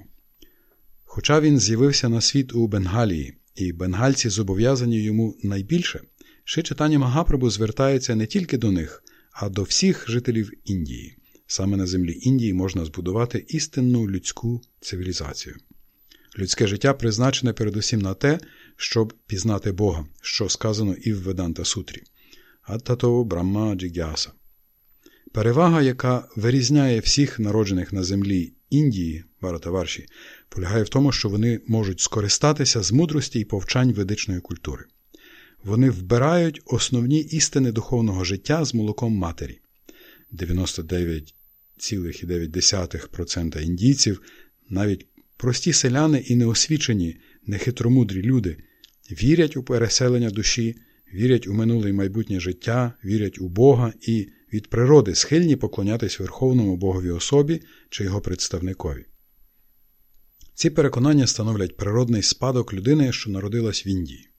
Хоча він з'явився на світ у Бенгалії, і бенгальці зобов'язані йому найбільше, ще читання Магапрабу звертається не тільки до них, а до всіх жителів Індії. Саме на землі Індії можна збудувати істинну людську цивілізацію. Людське життя призначене передусім на те, щоб пізнати Бога, що сказано і в Веданта Сутрі. Аттато Брамма Джигяса. Перевага, яка вирізняє всіх народжених на землі Індії, Баратаварші, полягає в тому, що вони можуть скористатися з мудрості і повчань ведичної культури. Вони вбирають основні істини духовного життя з молоком матері. 99,9% індійців, навіть прості селяни і неосвічені, нехитромудрі люди, вірять у переселення душі, вірять у минуле і майбутнє життя, вірять у Бога і від природи схильні поклонятись Верховному Богові особі чи його представникові. Ці переконання становлять природний спадок людини, що народилась в Індії.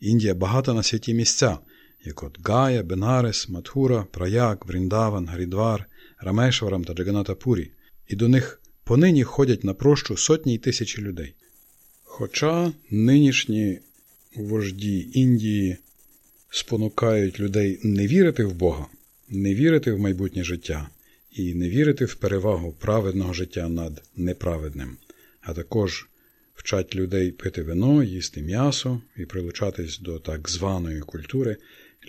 Індія багата на святі місця, як от Гая, Бенарес, Матхура, Праяк, Вріндаван, Грідвар, Рамешварам та Джаганатапурі, і до них понині ходять на прощу сотні й тисячі людей. Хоча нинішні вожді Індії спонукають людей не вірити в Бога, не вірити в майбутнє життя і не вірити в перевагу праведного життя над неправедним, а також вчать людей пити вино, їсти м'ясо і прилучатись до так званої культури,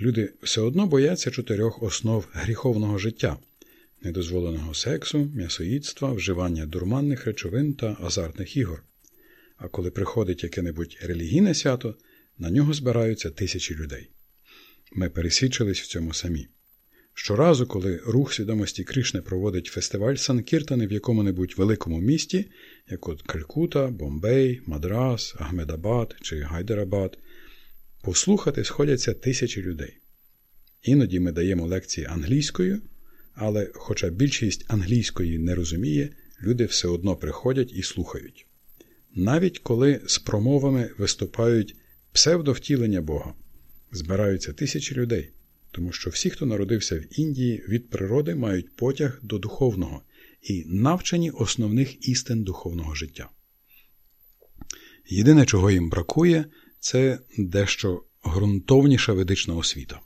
люди все одно бояться чотирьох основ гріховного життя недозволеного сексу, м'ясоїдства, вживання дурманних речовин та азартних ігор. А коли приходить яке-небудь релігійне свято, на нього збираються тисячі людей. Ми пересвідчились в цьому самі. Щоразу, коли рух свідомості Кришни проводить фестиваль Санкіртани в якому-небудь великому місті, як от Калькута, Бомбей, Мадрас, Ахмедабад чи Гайдерабад, послухати сходяться тисячі людей. Іноді ми даємо лекції англійською, але, хоча більшість англійської не розуміє, люди все одно приходять і слухають. Навіть коли з промовами виступають псевдовтілення Бога, збираються тисячі людей тому що всі, хто народився в Індії, від природи мають потяг до духовного і навчені основних істин духовного життя. Єдине, чого їм бракує, це дещо ґрунтовніша ведична освіта.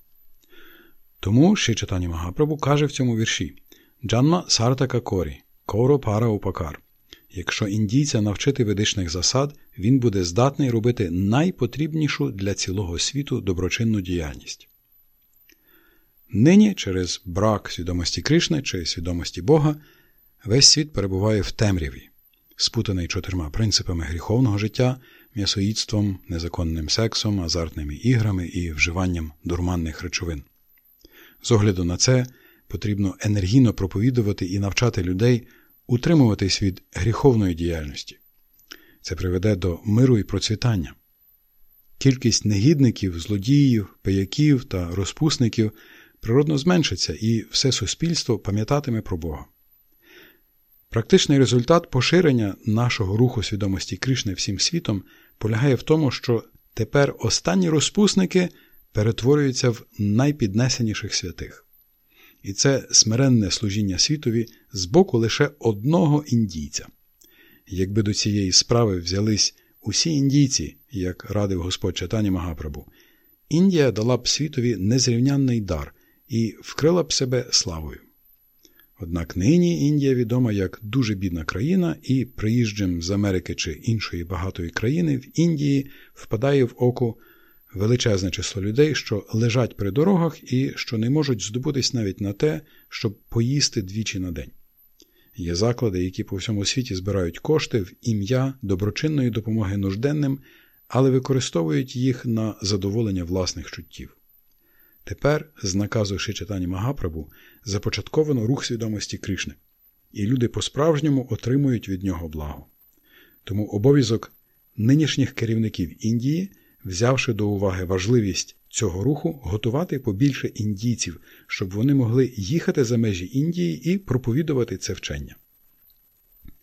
Тому ще читання Магапрабу каже в цьому вірші Джанма Сартака Корі, Коро Пара Упакар. Якщо індійця навчити ведичних засад, він буде здатний робити найпотрібнішу для цілого світу доброчинну діяльність. Нині, через брак свідомості Кришни чи свідомості Бога, весь світ перебуває в темряві, спутаний чотирма принципами гріховного життя, м'ясоїдством, незаконним сексом, азартними іграми і вживанням дурманних речовин. З огляду на це потрібно енергійно проповідувати і навчати людей утримуватись від гріховної діяльності. Це приведе до миру і процвітання. Кількість негідників, злодіїв, пияків та розпусників природно зменшиться і все суспільство пам'ятатиме про Бога. Практичний результат поширення нашого руху свідомості Кришни всім світом полягає в тому, що тепер останні розпусники перетворюються в найпіднесеніших святих. І це смиренне служіння світові з боку лише одного індійця. Якби до цієї справи взялись усі індійці, як радив Господь Чатані Магапрабу, Індія дала б світові незрівнянний дар, і вкрила б себе славою. Однак нині Індія відома як дуже бідна країна, і приїжджим з Америки чи іншої багатої країни в Індії впадає в око величезне число людей, що лежать при дорогах і що не можуть здобутись навіть на те, щоб поїсти двічі на день. Є заклади, які по всьому світі збирають кошти в ім'я доброчинної допомоги нужденним, але використовують їх на задоволення власних чуттів. Тепер, з наказу Шичатані Магапрабу, започатковано рух свідомості Кришни, і люди по-справжньому отримують від нього благо. Тому обов'язок нинішніх керівників Індії, взявши до уваги важливість цього руху, готувати побільше індійців, щоб вони могли їхати за межі Індії і проповідувати це вчення.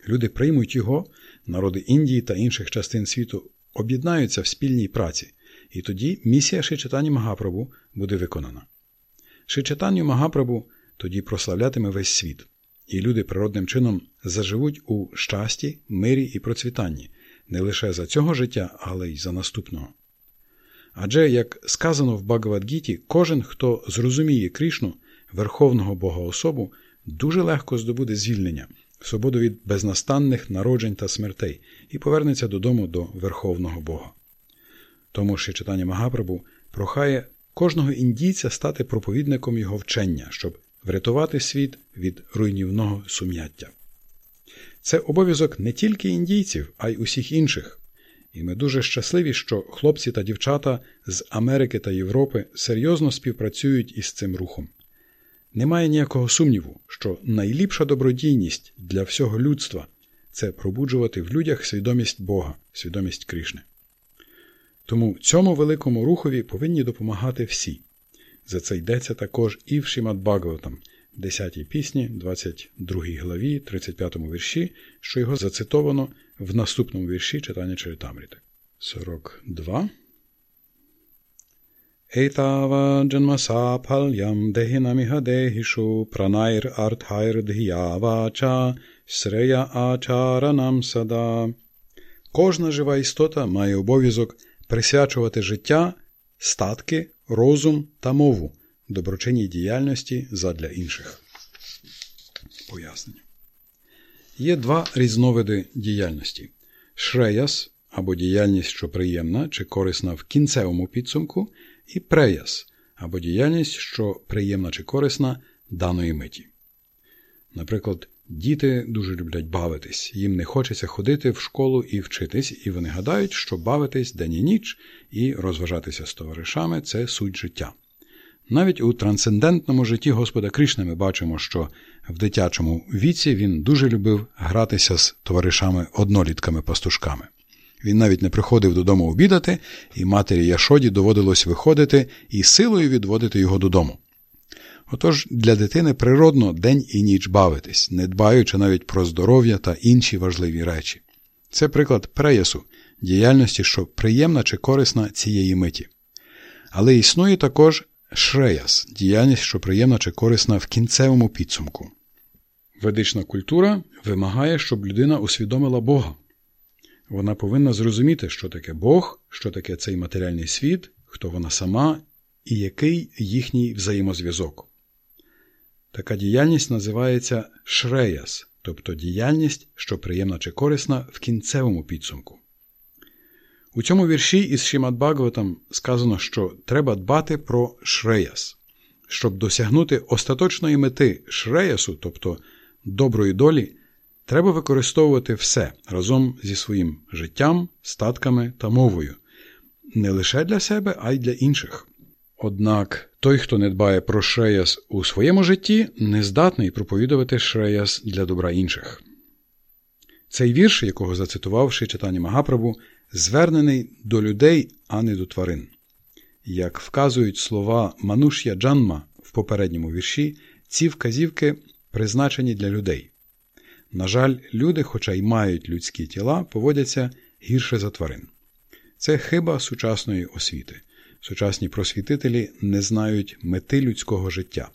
Люди приймуть його, народи Індії та інших частин світу об'єднаються в спільній праці. І тоді місія Шичатані Магапрабу буде виконана. Шичатанню Магапрабу тоді прославлятиме весь світ, і люди природним чином заживуть у щасті, мирі і процвітанні не лише за цього життя, але й за наступного. Адже, як сказано в Багавадгіті, кожен, хто зрозуміє Крішну, Верховного Бога особу, дуже легко здобуде звільнення, свободу від безнастанних народжень та смертей і повернеться додому до Верховного Бога. Тому що читання Магапрабу прохає кожного індійця стати проповідником його вчення, щоб врятувати світ від руйнівного сум'яття. Це обов'язок не тільки індійців, а й усіх інших. І ми дуже щасливі, що хлопці та дівчата з Америки та Європи серйозно співпрацюють із цим рухом. Немає ніякого сумніву, що найліпша добродійність для всього людства це пробуджувати в людях свідомість Бога, свідомість Кришни. Тому цьому великому рухові повинні допомагати всі. За це йдеться також і в Шімат Багаватам, 10 пісні, 22 главі, 35 вірші, що його зацитовано в наступному вірші читання Чаритамріти. 42. Ейтава джанмасапальям дехінаміха дехішу пранайр артхайр дхіявача срея ачаранам сада. Кожна жива істота має обов'язок присвячувати життя, статки, розум та мову доброчинній діяльності задля інших. Пояснення. Є два різновиди діяльності: шреяс або діяльність, що приємна чи корисна в кінцевому підсумку, і преяс або діяльність, що приємна чи корисна даної миті. Наприклад, діти дуже люблять бавитись, їм не хочеться ходити в школу і вчитись, і вони гадають, що бавитись день і ніч і розважатися з товаришами це суть життя. Навіть у трансцендентному житті Господа Кришни ми бачимо, що в дитячому віці він дуже любив гратися з товаришами-однолітками-пастушками. Він навіть не приходив додому обідати, і матері Яшоді доводилось виходити і силою відводити його додому. Отож для дитини природно день і ніч бавитись, не дбаючи навіть про здоров'я та інші важливі речі. Це приклад преясу, діяльності, що приємна чи корисна цієї миті. Але існує також шреяс діяльність, що приємна чи корисна в кінцевому підсумку. Ведична культура вимагає, щоб людина усвідомила Бога. Вона повинна зрозуміти, що таке Бог, що таке цей матеріальний світ, хто вона сама і який їхній взаємозв'язок. Така діяльність називається шреяс, тобто діяльність, що приємна чи корисна в кінцевому підсумку. У цьому вірші із Шімат Бхагаватам сказано, що треба дбати про шреяс. Щоб досягнути остаточної мети шреясу, тобто доброї долі, треба використовувати все разом зі своїм життям, статками та мовою, не лише для себе, а й для інших. Однак той, хто не дбає про шреяс у своєму житті, не здатний проповідувати шреяс для добра інших. Цей вірш, якого зацитував читання Магапрабу, звернений до людей, а не до тварин. Як вказують слова Мануш'я Джанма в попередньому вірші, ці вказівки призначені для людей. На жаль, люди, хоча й мають людські тіла, поводяться гірше за тварин. Це хиба сучасної освіти. Сучасні просвітителі не знають мети людського життя.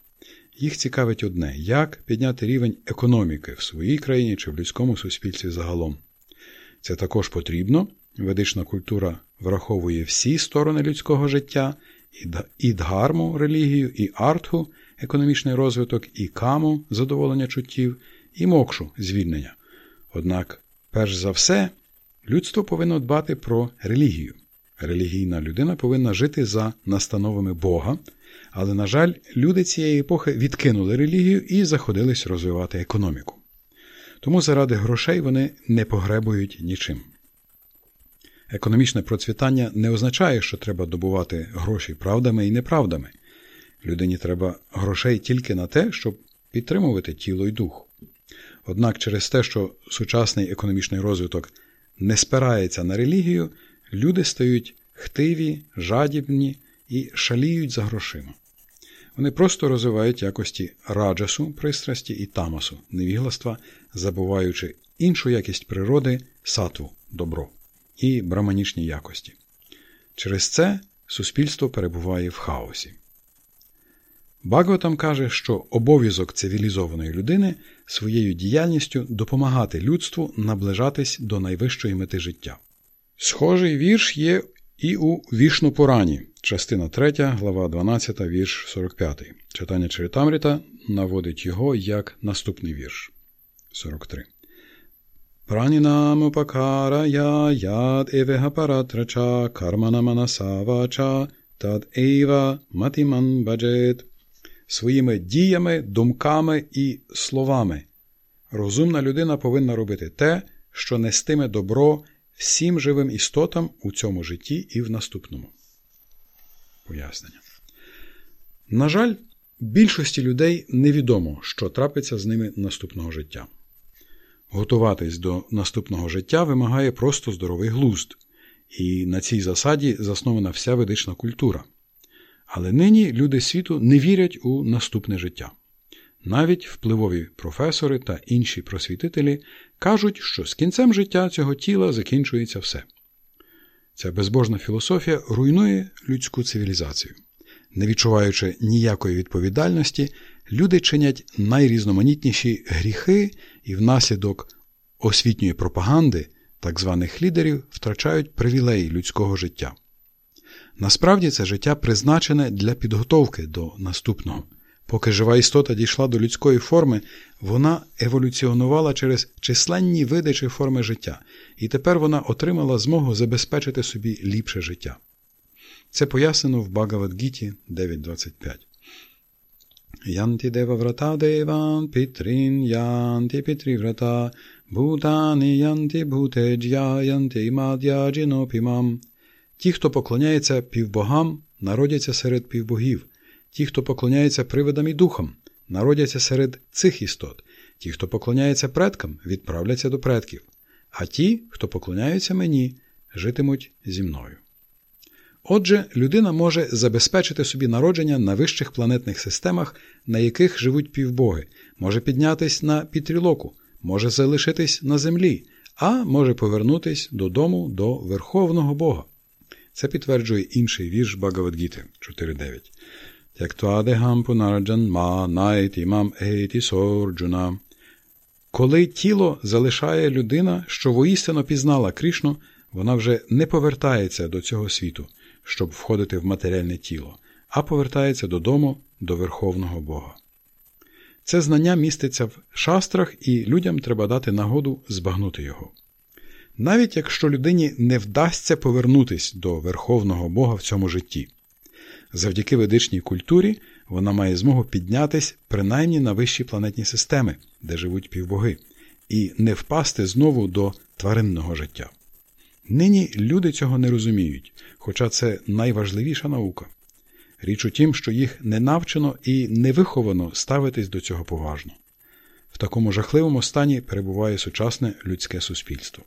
Їх цікавить одне як підняти рівень економіки в своїй країні чи в людському суспільстві загалом. Це також потрібно, Ведична культура враховує всі сторони людського життя, і дгарму релігію, і артху економічний розвиток, і каму задоволення чуттів, і мокшу звільнення. Однак, перш за все, людство повинно дбати про релігію. Релігійна людина повинна жити за настановами Бога, але, на жаль, люди цієї епохи відкинули релігію і заходились розвивати економіку. Тому заради грошей вони не погребують нічим. Економічне процвітання не означає, що треба добувати гроші правдами і неправдами. Людині треба грошей тільки на те, щоб підтримувати тіло і дух. Однак через те, що сучасний економічний розвиток не спирається на релігію, люди стають хтиві, жадібні і шаліють за грошима. Вони просто розвивають якості раджасу, пристрасті і тамасу, невігластва, забуваючи іншу якість природи сатву добро і браманічні якості. Через це суспільство перебуває в хаосі. Багватам каже, що обов'язок цивілізованої людини своєю діяльністю допомагати людству наближатись до найвищої мети життя. Схожий вірш є і у Вішнупорані, частина 3, глава 12, вірш 45. Читання Черетамріта наводить його як наступний вірш 43. Praninamupakaraya yad eveha paratracha karmana manasavacha тад ейва матиман баджет своїми діями, думками і словами. Розумна людина повинна робити те, що нестиме добро всім живим істотам у цьому житті і в наступному. Пояснення. На жаль, більшості людей невідомо, що трапиться з ними наступного життя. Готуватись до наступного життя вимагає просто здоровий глузд, і на цій засаді заснована вся ведична культура. Але нині люди світу не вірять у наступне життя. Навіть впливові професори та інші просвітителі кажуть, що з кінцем життя цього тіла закінчується все. Ця безбожна філософія руйнує людську цивілізацію. Не відчуваючи ніякої відповідальності, люди чинять найрізноманітніші гріхи і внаслідок освітньої пропаганди так званих лідерів втрачають привілеї людського життя. Насправді це життя призначене для підготовки до наступного. Поки жива істота дійшла до людської форми, вона еволюціонувала через численні види чи форми життя, і тепер вона отримала змогу забезпечити собі ліпше життя. Це пояснено в Багавадгіті 9.25. Янти дева врата деван, пітрін янти пітрі врата, бутані янти бутеджя, янти мадяджінопімам. Ті, хто поклоняється півбогам, народяться серед півбогів. Ті, хто поклоняється привидам і духам, народяться серед цих істот. Ті, хто поклоняється предкам, відправляться до предків. А ті, хто поклоняються мені, житимуть зі мною. Отже, людина може забезпечити собі народження на вищих планетних системах, на яких живуть півбоги, може піднятись на пітрілоку, може залишитись на землі, а може повернутись додому до Верховного Бога. Це підтверджує інший вірш Багавадгіти 4.9. Тяктуадехам пунараджан ма найтімам ейті сорджуна. Коли тіло залишає людина, що воістину пізнала Крішну, вона вже не повертається до цього світу, щоб входити в матеріальне тіло, а повертається додому до Верховного Бога. Це знання міститься в шастрах, і людям треба дати нагоду збагнути його. Навіть якщо людині не вдасться повернутися до Верховного Бога в цьому житті. Завдяки ведичній культурі вона має змогу піднятись принаймні на вищі планетні системи, де живуть півбоги, і не впасти знову до тваринного життя. Нині люди цього не розуміють, хоча це найважливіша наука. Річ у тім, що їх не навчено і не виховано ставитись до цього поважно. В такому жахливому стані перебуває сучасне людське суспільство.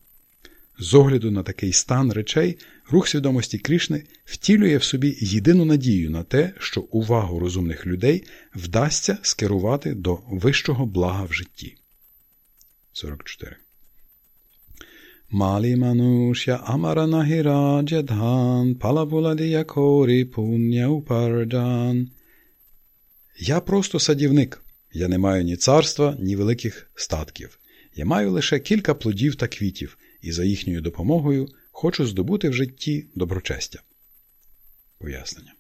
З огляду на такий стан речей, рух свідомості Крішни втілює в собі єдину надію на те, що увагу розумних людей вдасться скерувати до вищого блага в житті. 44. Малі манушя амаранагіраджадган палавуладіякорі пуня упарджан. Я просто садівник. Я не маю ні царства, ні великих статків. Я маю лише кілька плодів та квітів і за їхньою допомогою хочу здобути в житті доброчестя. Пояснення.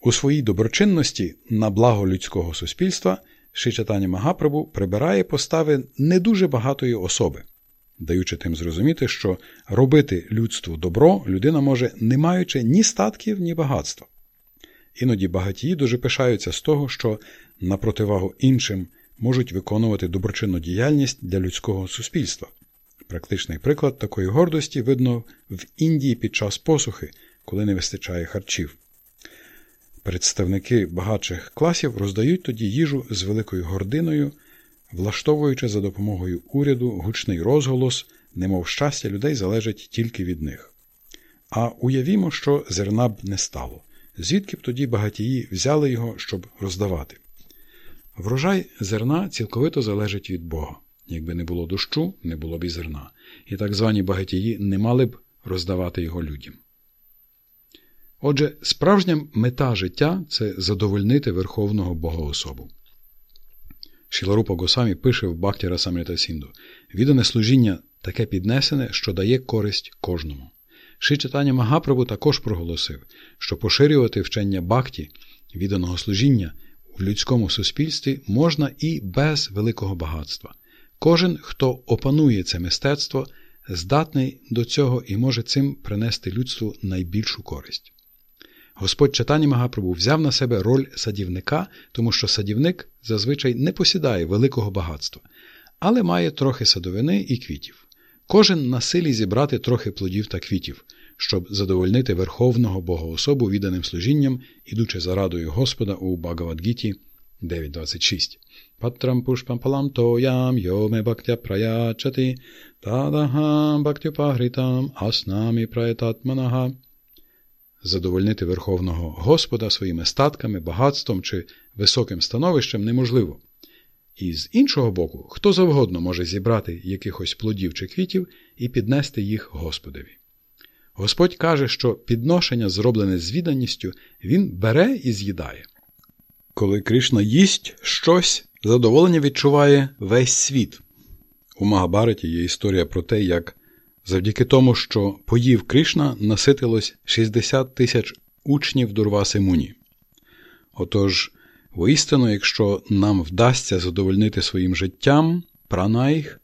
У своїй доброчинності на благо людського суспільства Шичатані Магапрабу прибирає постави не дуже багатої особи, даючи тим зрозуміти, що робити людству добро людина може, не маючи ні статків, ні багатства. Іноді багатії дуже пишаються з того, що на противагу іншим можуть виконувати доброчинну діяльність для людського суспільства. Практичний приклад такої гордості видно в Індії під час посухи, коли не вистачає харчів. Представники багатших класів роздають тоді їжу з великою гординою, влаштовуючи за допомогою уряду гучний розголос, немов щастя людей залежить тільки від них. А уявімо, що зерна б не стало, звідки б тоді багатії взяли його, щоб роздавати. Врожай зерна цілковито залежить від Бога. Якби не було дощу, не було б і зерна, і так звані багатії не мали б роздавати його людям. Отже, справжня мета життя це задовольнити Верховного Богоособу. Шіларупа Госамі пише в Бактіра Самрита Сінду віддане служіння таке піднесене, що дає користь кожному. Шичатання Магапрабу також проголосив, що поширювати вчення бакті, відданого служіння в людському суспільстві можна і без великого багатства. Кожен, хто опанує це мистецтво, здатний до цього і може цим принести людству найбільшу користь. Господь Чатані Магапрабу взяв на себе роль садівника, тому що садівник зазвичай не посідає великого багатства, але має трохи садовини і квітів. Кожен на силі зібрати трохи плодів та квітів, щоб задовольнити Верховного Богоособу відданим служінням, ідучи за радою Господа у Багавадгіті 9.26. Патрам пушпам палам тоям йоме бактя праячати, тадахам бактюпагритам аснамі праєтатманага. Задовольнити Верховного Господа своїми статками, багатством чи високим становищем неможливо. І з іншого боку, хто завгодно може зібрати якихось плодів чи квітів і піднести їх Господові. Господь каже, що підношення, зроблене з відданістю, він бере і з'їдає. Коли Кришна їсть щось, задоволення відчуває весь світ. У Магабараті є історія про те, як Завдяки тому, що поїв Кришна наситилось 60 тисяч учнів Дурваси Муні. Отож, воістину, якщо нам вдасться задовольнити своїм життям пранайх,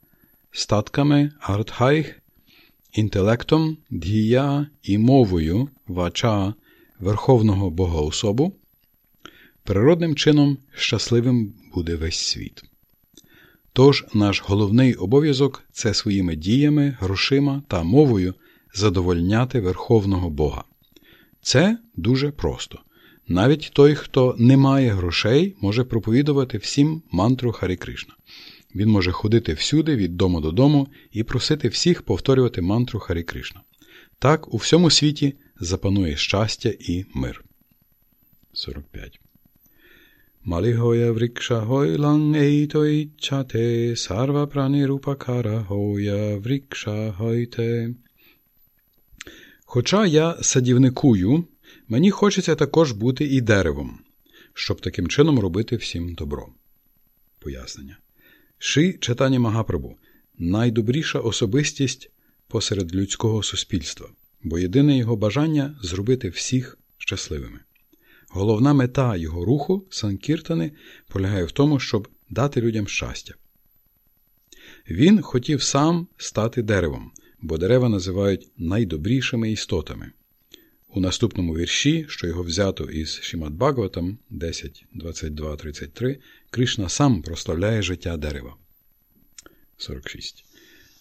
статками артхайх, інтелектом, дія і мовою вача Верховного Богоособу, природним чином щасливим буде весь світ. Тож наш головний обов'язок це своїми діями, грошима та мовою задовольняти Верховного Бога. Це дуже просто. Навіть той, хто не має грошей, може проповідувати всім мантру Харі Кришна. Він може ходити всюди від дому до дому і просити всіх повторювати мантру Харі Кришна. Так у всьому світі запанує щастя і мир. 45 Малихоя врикша хойлан ейто іччате, сарва пранірупакара хоя врикша хойте. Хоча я садівникую, мені хочеться також бути і деревом, щоб таким чином робити всім добро. Пояснення. Ши читання Магапрабу найдобріша особистість посеред людського суспільства, бо єдине його бажання зробити всіх щасливими. Головна мета його руху, Санкіртани, полягає в тому, щоб дати людям щастя. Він хотів сам стати деревом, бо дерева називають найдобрішими істотами. У наступному вірші, що його взято із Шімат Бхагаватам 10, 22, 33, Кришна сам прославляє життя дерева. 46.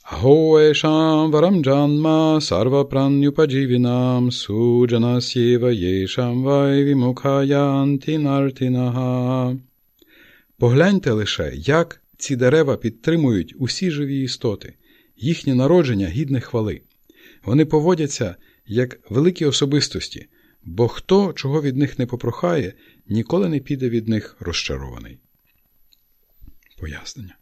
Ahoesham varam janma sarva pranyupajivinam sujanasyeva yesham vai vimukhayanti nартинаха. Погляньте лише, як ці дерева підтримують усі живі істоти, їхнє народження гідне хвали. Вони поводяться як великі особистості, бо хто, чого від них не попрохає, ніколи не піде від них розчарований. Пояснення.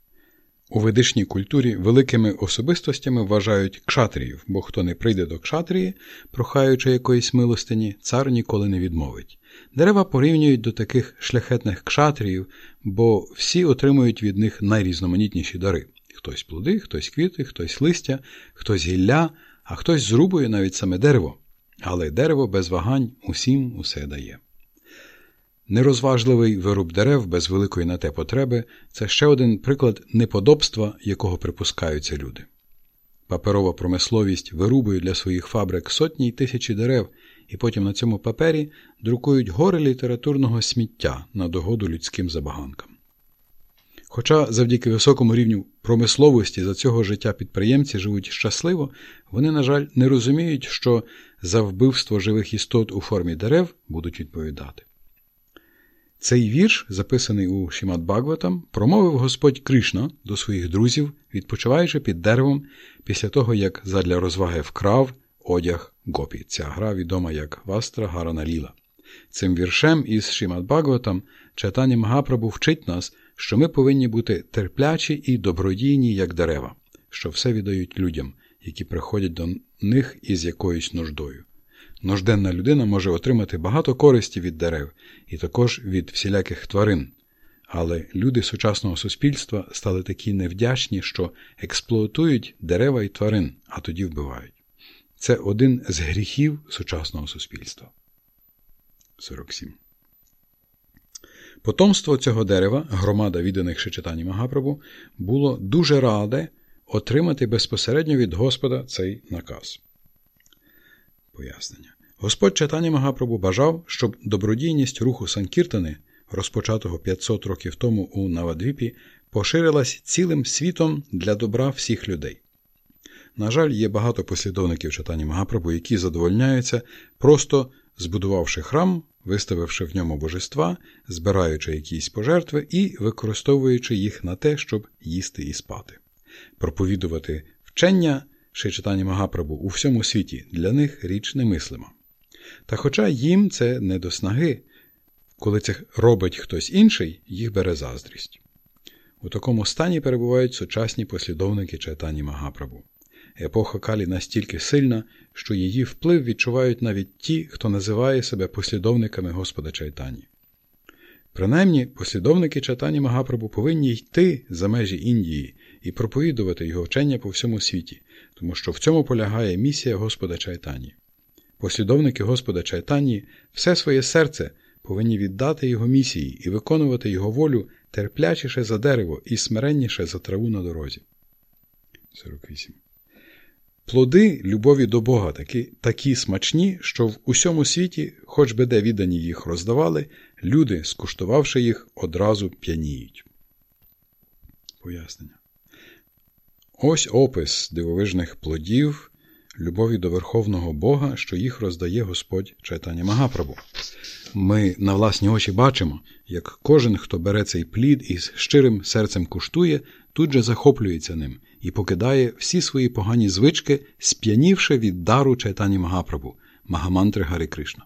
У ведичній культурі великими особистостями вважають кшатріїв, бо хто не прийде до кшатрії, прохаючи якоїсь милостині, цар ніколи не відмовить. Дерева порівнюють до таких шляхетних кшатріїв, бо всі отримують від них найрізноманітніші дари: хтось плоди, хтось квіти, хтось листя, хтось гілля, а хтось зрубує навіть саме дерево. Але дерево без вагань усім усе дає. Нерозважливий вируб дерев без великої на те потреби це ще один приклад неподобства, якого припускаються люди. Паперова промисловість вирубує для своїх фабрик сотні й тисячі дерев, і потім на цьому папері друкують гори літературного сміття на догоду людським забаганкам. Хоча завдяки високому рівню промисловості за цього життя підприємці живуть щасливо, вони, на жаль, не розуміють, що за вбивство живих істот у формі дерев будуть відповідати. Цей вірш, записаний у Шімат Бхагаватам, промовив Господь Кришна до своїх друзів, відпочиваючи під деревом після того, як задля розваги вкрав одяг гопі. Ця гра відома як Вастра Гарана Ліла. Цим віршем із Шімат Бхагаватам читання Магапрабу вчить нас, що ми повинні бути терплячі і добродійні, як дерева, що все віддають людям, які приходять до них із якоюсь нуждою. Нужденна людина може отримати багато користі від дерев і також від всіляких тварин. Але люди сучасного суспільства стали такі невдячні, що експлуатують дерева і тварин, а тоді вбивають. Це один з гріхів сучасного суспільства. 47. Потомство цього дерева, громада відданих Шичатані Магапрабу, було дуже раде отримати безпосередньо від Господа цей наказ. Пояснення. Господь читання Магапрабу бажав, щоб добродійність руху Санкіртани, розпочатого 500 років тому у Навадвіпі, поширилась цілим світом для добра всіх людей. На жаль, є багато послідовників читання Магапрабу, які задовольняються, просто збудувавши храм, виставивши в ньому божества, збираючи якісь пожертви і використовуючи їх на те, щоб їсти і спати. Проповідувати вчення ще Магапрабу у всьому світі для них річ немислима. Та хоча їм це не до снаги, коли це робить хтось інший, їх бере заздрість. У такому стані перебувають сучасні послідовники читання Магапрабу. Епоха Калі настільки сильна, що її вплив відчувають навіть ті, хто називає себе послідовниками Господа Чайтані. Принаймні, послідовники читання Магапрабу повинні йти за межі Індії і проповідувати його вчення по всьому світі, тому що в цьому полягає місія Господа Чайтані. Послідовники Господа Чайтані все своє серце повинні віддати його місії і виконувати його волю терплячіше за дерево і смиренніше за траву на дорозі. 48. Плоди любові до Бога такі такі смачні, що в усьому світі, хоч би де віддані їх роздавали, люди, скуштувавши їх, одразу п'яніють. Пояснення. Ось опис дивовижних плодів любові до Верховного Бога, що їх роздає Господь читання Магапрабу. Ми на власні очі бачимо, як кожен, хто бере цей плід і з щирим серцем куштує, тут же захоплюється ним і покидає всі свої погані звички, сп'янівши від дару чайтані Магапрабу, Магамантри Гари Кришна.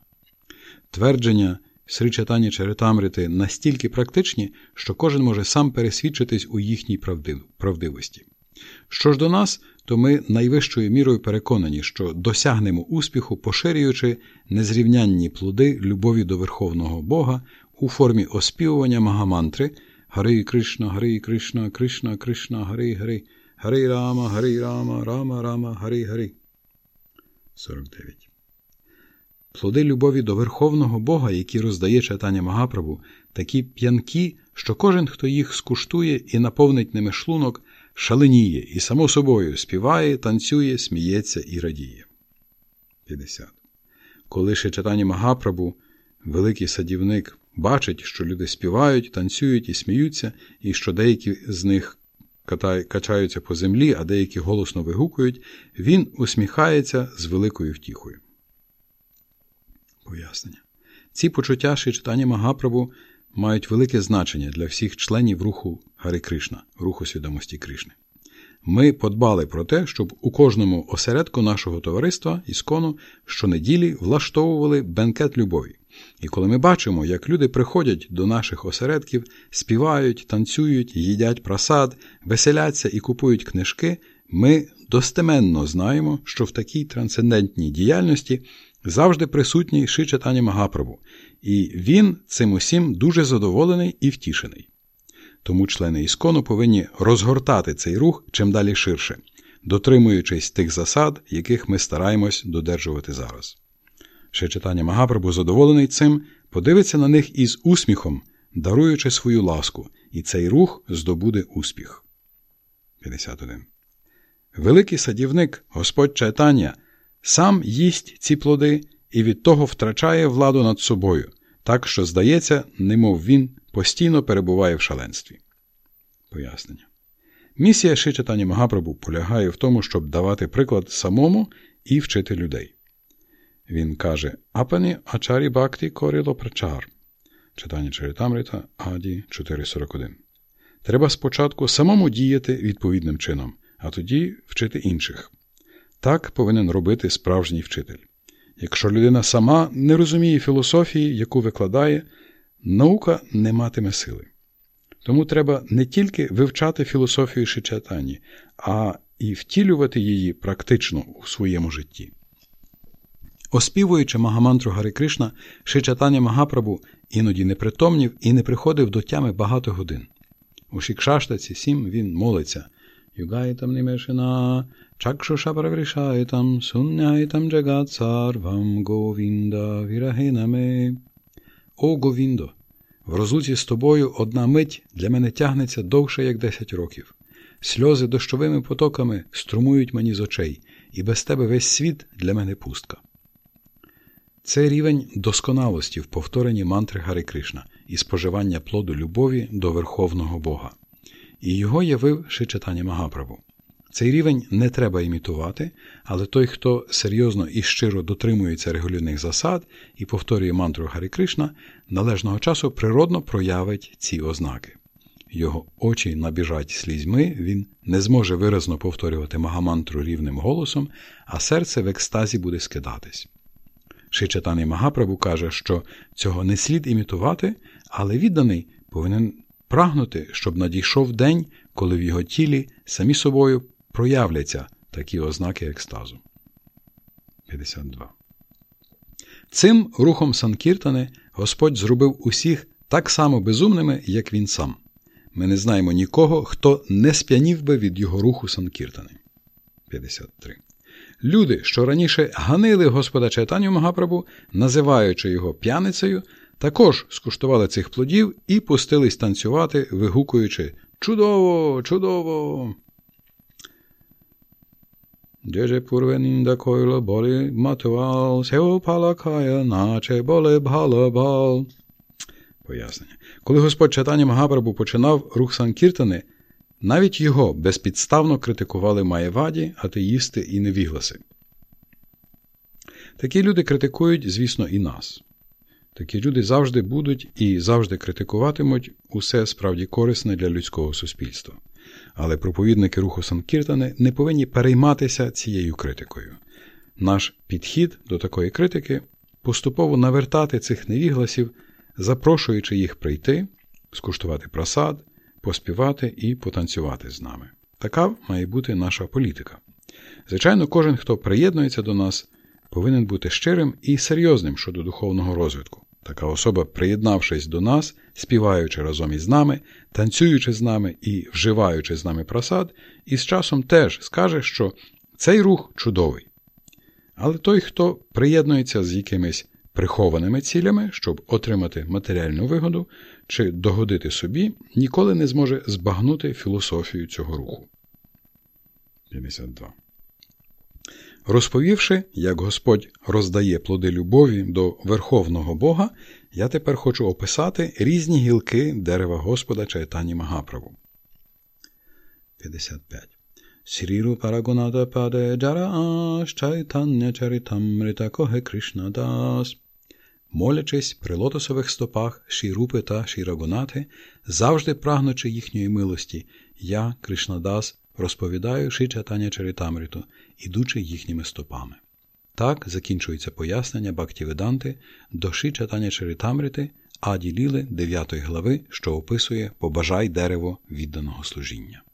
Твердження Сри Чайтані Чаритамрити настільки практичні, що кожен може сам пересвідчитись у їхній правдивості. Що ж до нас, то ми найвищою мірою переконані, що досягнемо успіху, поширюючи незрівнянні плоди любові до Верховного Бога у формі оспівування Магамантри Хари Кришна, Хари Кришна, Кришна, Кришна, Хари Хари, Хари Рама, Хари Рама, Рама Рама, Хари Хари. 49. Плоди любові до Верховного Бога, які роздає читання Магапрабу, такі п'янкі, що кожен, хто їх скуштує і наповнить ними шлунок, шаленіє і, само собою, співає, танцює, сміється і радіє. 50. Коли ще читання Магапрабу, великий садівник, бачить, що люди співають, танцюють і сміються, і що деякі з них качаються по землі, а деякі голосно вигукують, він усміхається з великою втіхою. Пояснення. Ці почуття ще читання Магапрабу мають велике значення для всіх членів руху Гари Кришна, руху свідомості Кришни. Ми подбали про те, щоб у кожному осередку нашого товариства Іскону щонеділі влаштовували бенкет любові. І коли ми бачимо, як люди приходять до наших осередків, співають, танцюють, їдять просад, веселяться і купують книжки, ми достеменно знаємо, що в такій трансцендентній діяльності завжди присутній Шичатані Магапрабу, і він цим усім дуже задоволений і втішений. Тому члени Іскону повинні розгортати цей рух чим далі ширше, дотримуючись тих засад, яких ми стараємось додержувати зараз. Шичатані Магапрабу задоволений цим, подивиться на них із усміхом, даруючи свою ласку, і цей рух здобуде успіх. 51. Великий садівник, Господь Чайтання, сам їсть ці плоди і від того втрачає владу над собою, так що, здається, немов він постійно перебуває в шаленстві. Пояснення. Місія Шичатані Магапрабу полягає в тому, щоб давати приклад самому і вчити людей. Він каже Апані Ачарі Бакті Коріло Прачар. Читання Чаритамрита Аді 4.41. Треба спочатку самому діяти відповідним чином, а тоді вчити інших. Так повинен робити справжній вчитель. Якщо людина сама не розуміє філософії, яку викладає, наука не матиме сили. Тому треба не тільки вивчати філософію Шичатані, а і втілювати її практично у своєму житті. Оспівуючи Магамантру Гари Кришна, Шичатаня Магапрабу іноді не притомнів і не приходив до тями багато годин. У Шікшаштаці сім він молиться Югайтам Німешина, Чакшуша Праврішайтам, Сунняйтам Джагат Сарвам Говінда Вірагинаме. О Говіндо! В розлуці з тобою одна мить для мене тягнеться довше, як десять років. Сльози дощовими потоками струмують мені з очей, і без тебе весь світ для мене пустка. Це рівень досконалості в повторенні мантри Гари Кришна і споживання плоду любові до Верховного Бога. І його явив Шичатані Магапрабу. Цей рівень не треба імітувати, але той, хто серйозно і щиро дотримується регулярних засад і повторює мантру Гари Кришна, належного часу природно проявить ці ознаки. Його очі набіжать слізьми, він не зможе виразно повторювати магамантру рівним голосом, а серце в екстазі буде скидатись. Шичатаний Магапрабу каже, що цього не слід імітувати, але відданий повинен прагнути, щоб надійшов день, коли в його тілі самі собою проявляться такі ознаки екстазу. 52. Цим рухом Санкіртани Господь зробив усіх так само безумними, як він сам. Ми не знаємо нікого, хто не сп'янів би від його руху Санкіртани. 53. Люди, що раніше ганили Господа Чайтаню Магапрабу, називаючи його п'яницею, також скуштували цих плодів і пустились танцювати, вигукуючи Чудово, чудово! Джеже пурвенінда койло болі матувал, сео палакая, наче боле бхалабал. Пояснення. Коли Господь Чайтаня Магапрабу починав рух Санкіртани, навіть його безпідставно критикували маєваді, атеїсти і невігласи. Такі люди критикують, звісно, і нас. Такі люди завжди будуть і завжди критикуватимуть усе справді корисне для людського суспільства. Але проповідники руху Санкіртани не повинні перейматися цією критикою. Наш підхід до такої критики поступово навертати цих невігласів, запрошуючи їх прийти, скуштувати просад, поспівати і потанцювати з нами. Така має бути наша політика. Звичайно, кожен, хто приєднується до нас, повинен бути щирим і серйозним щодо духовного розвитку. Така особа, приєднавшись до нас, співаючи разом із нами, танцюючи з нами і вживаючи з нами просад, із часом теж скаже, що цей рух чудовий. Але той, хто приєднується з якимись прихованими цілями, щоб отримати матеріальну вигоду чи догодити собі, ніколи не зможе збагнути філософію цього руху. 52. Розповівши, як Господь роздає плоди любові до Верховного Бога, я тепер хочу описати різні гілки дерева Господа Чайтані Магаправу. 55. Сріру Парагоната Паде Джара Чайтання Коге Кришна Дас. Молячись при лотосових стопах Шірупи та Шірагонати, завжди прагнучи їхньої милості, я, Кришнадас, розповідаю Шичатання Чаритамриту, ідучи їхніми стопами. Так закінчується пояснення Бактіведанти до Шичатання Чаритамрити, Аді Ліли 9 глави, що описує Побажай дерево відданого служіння.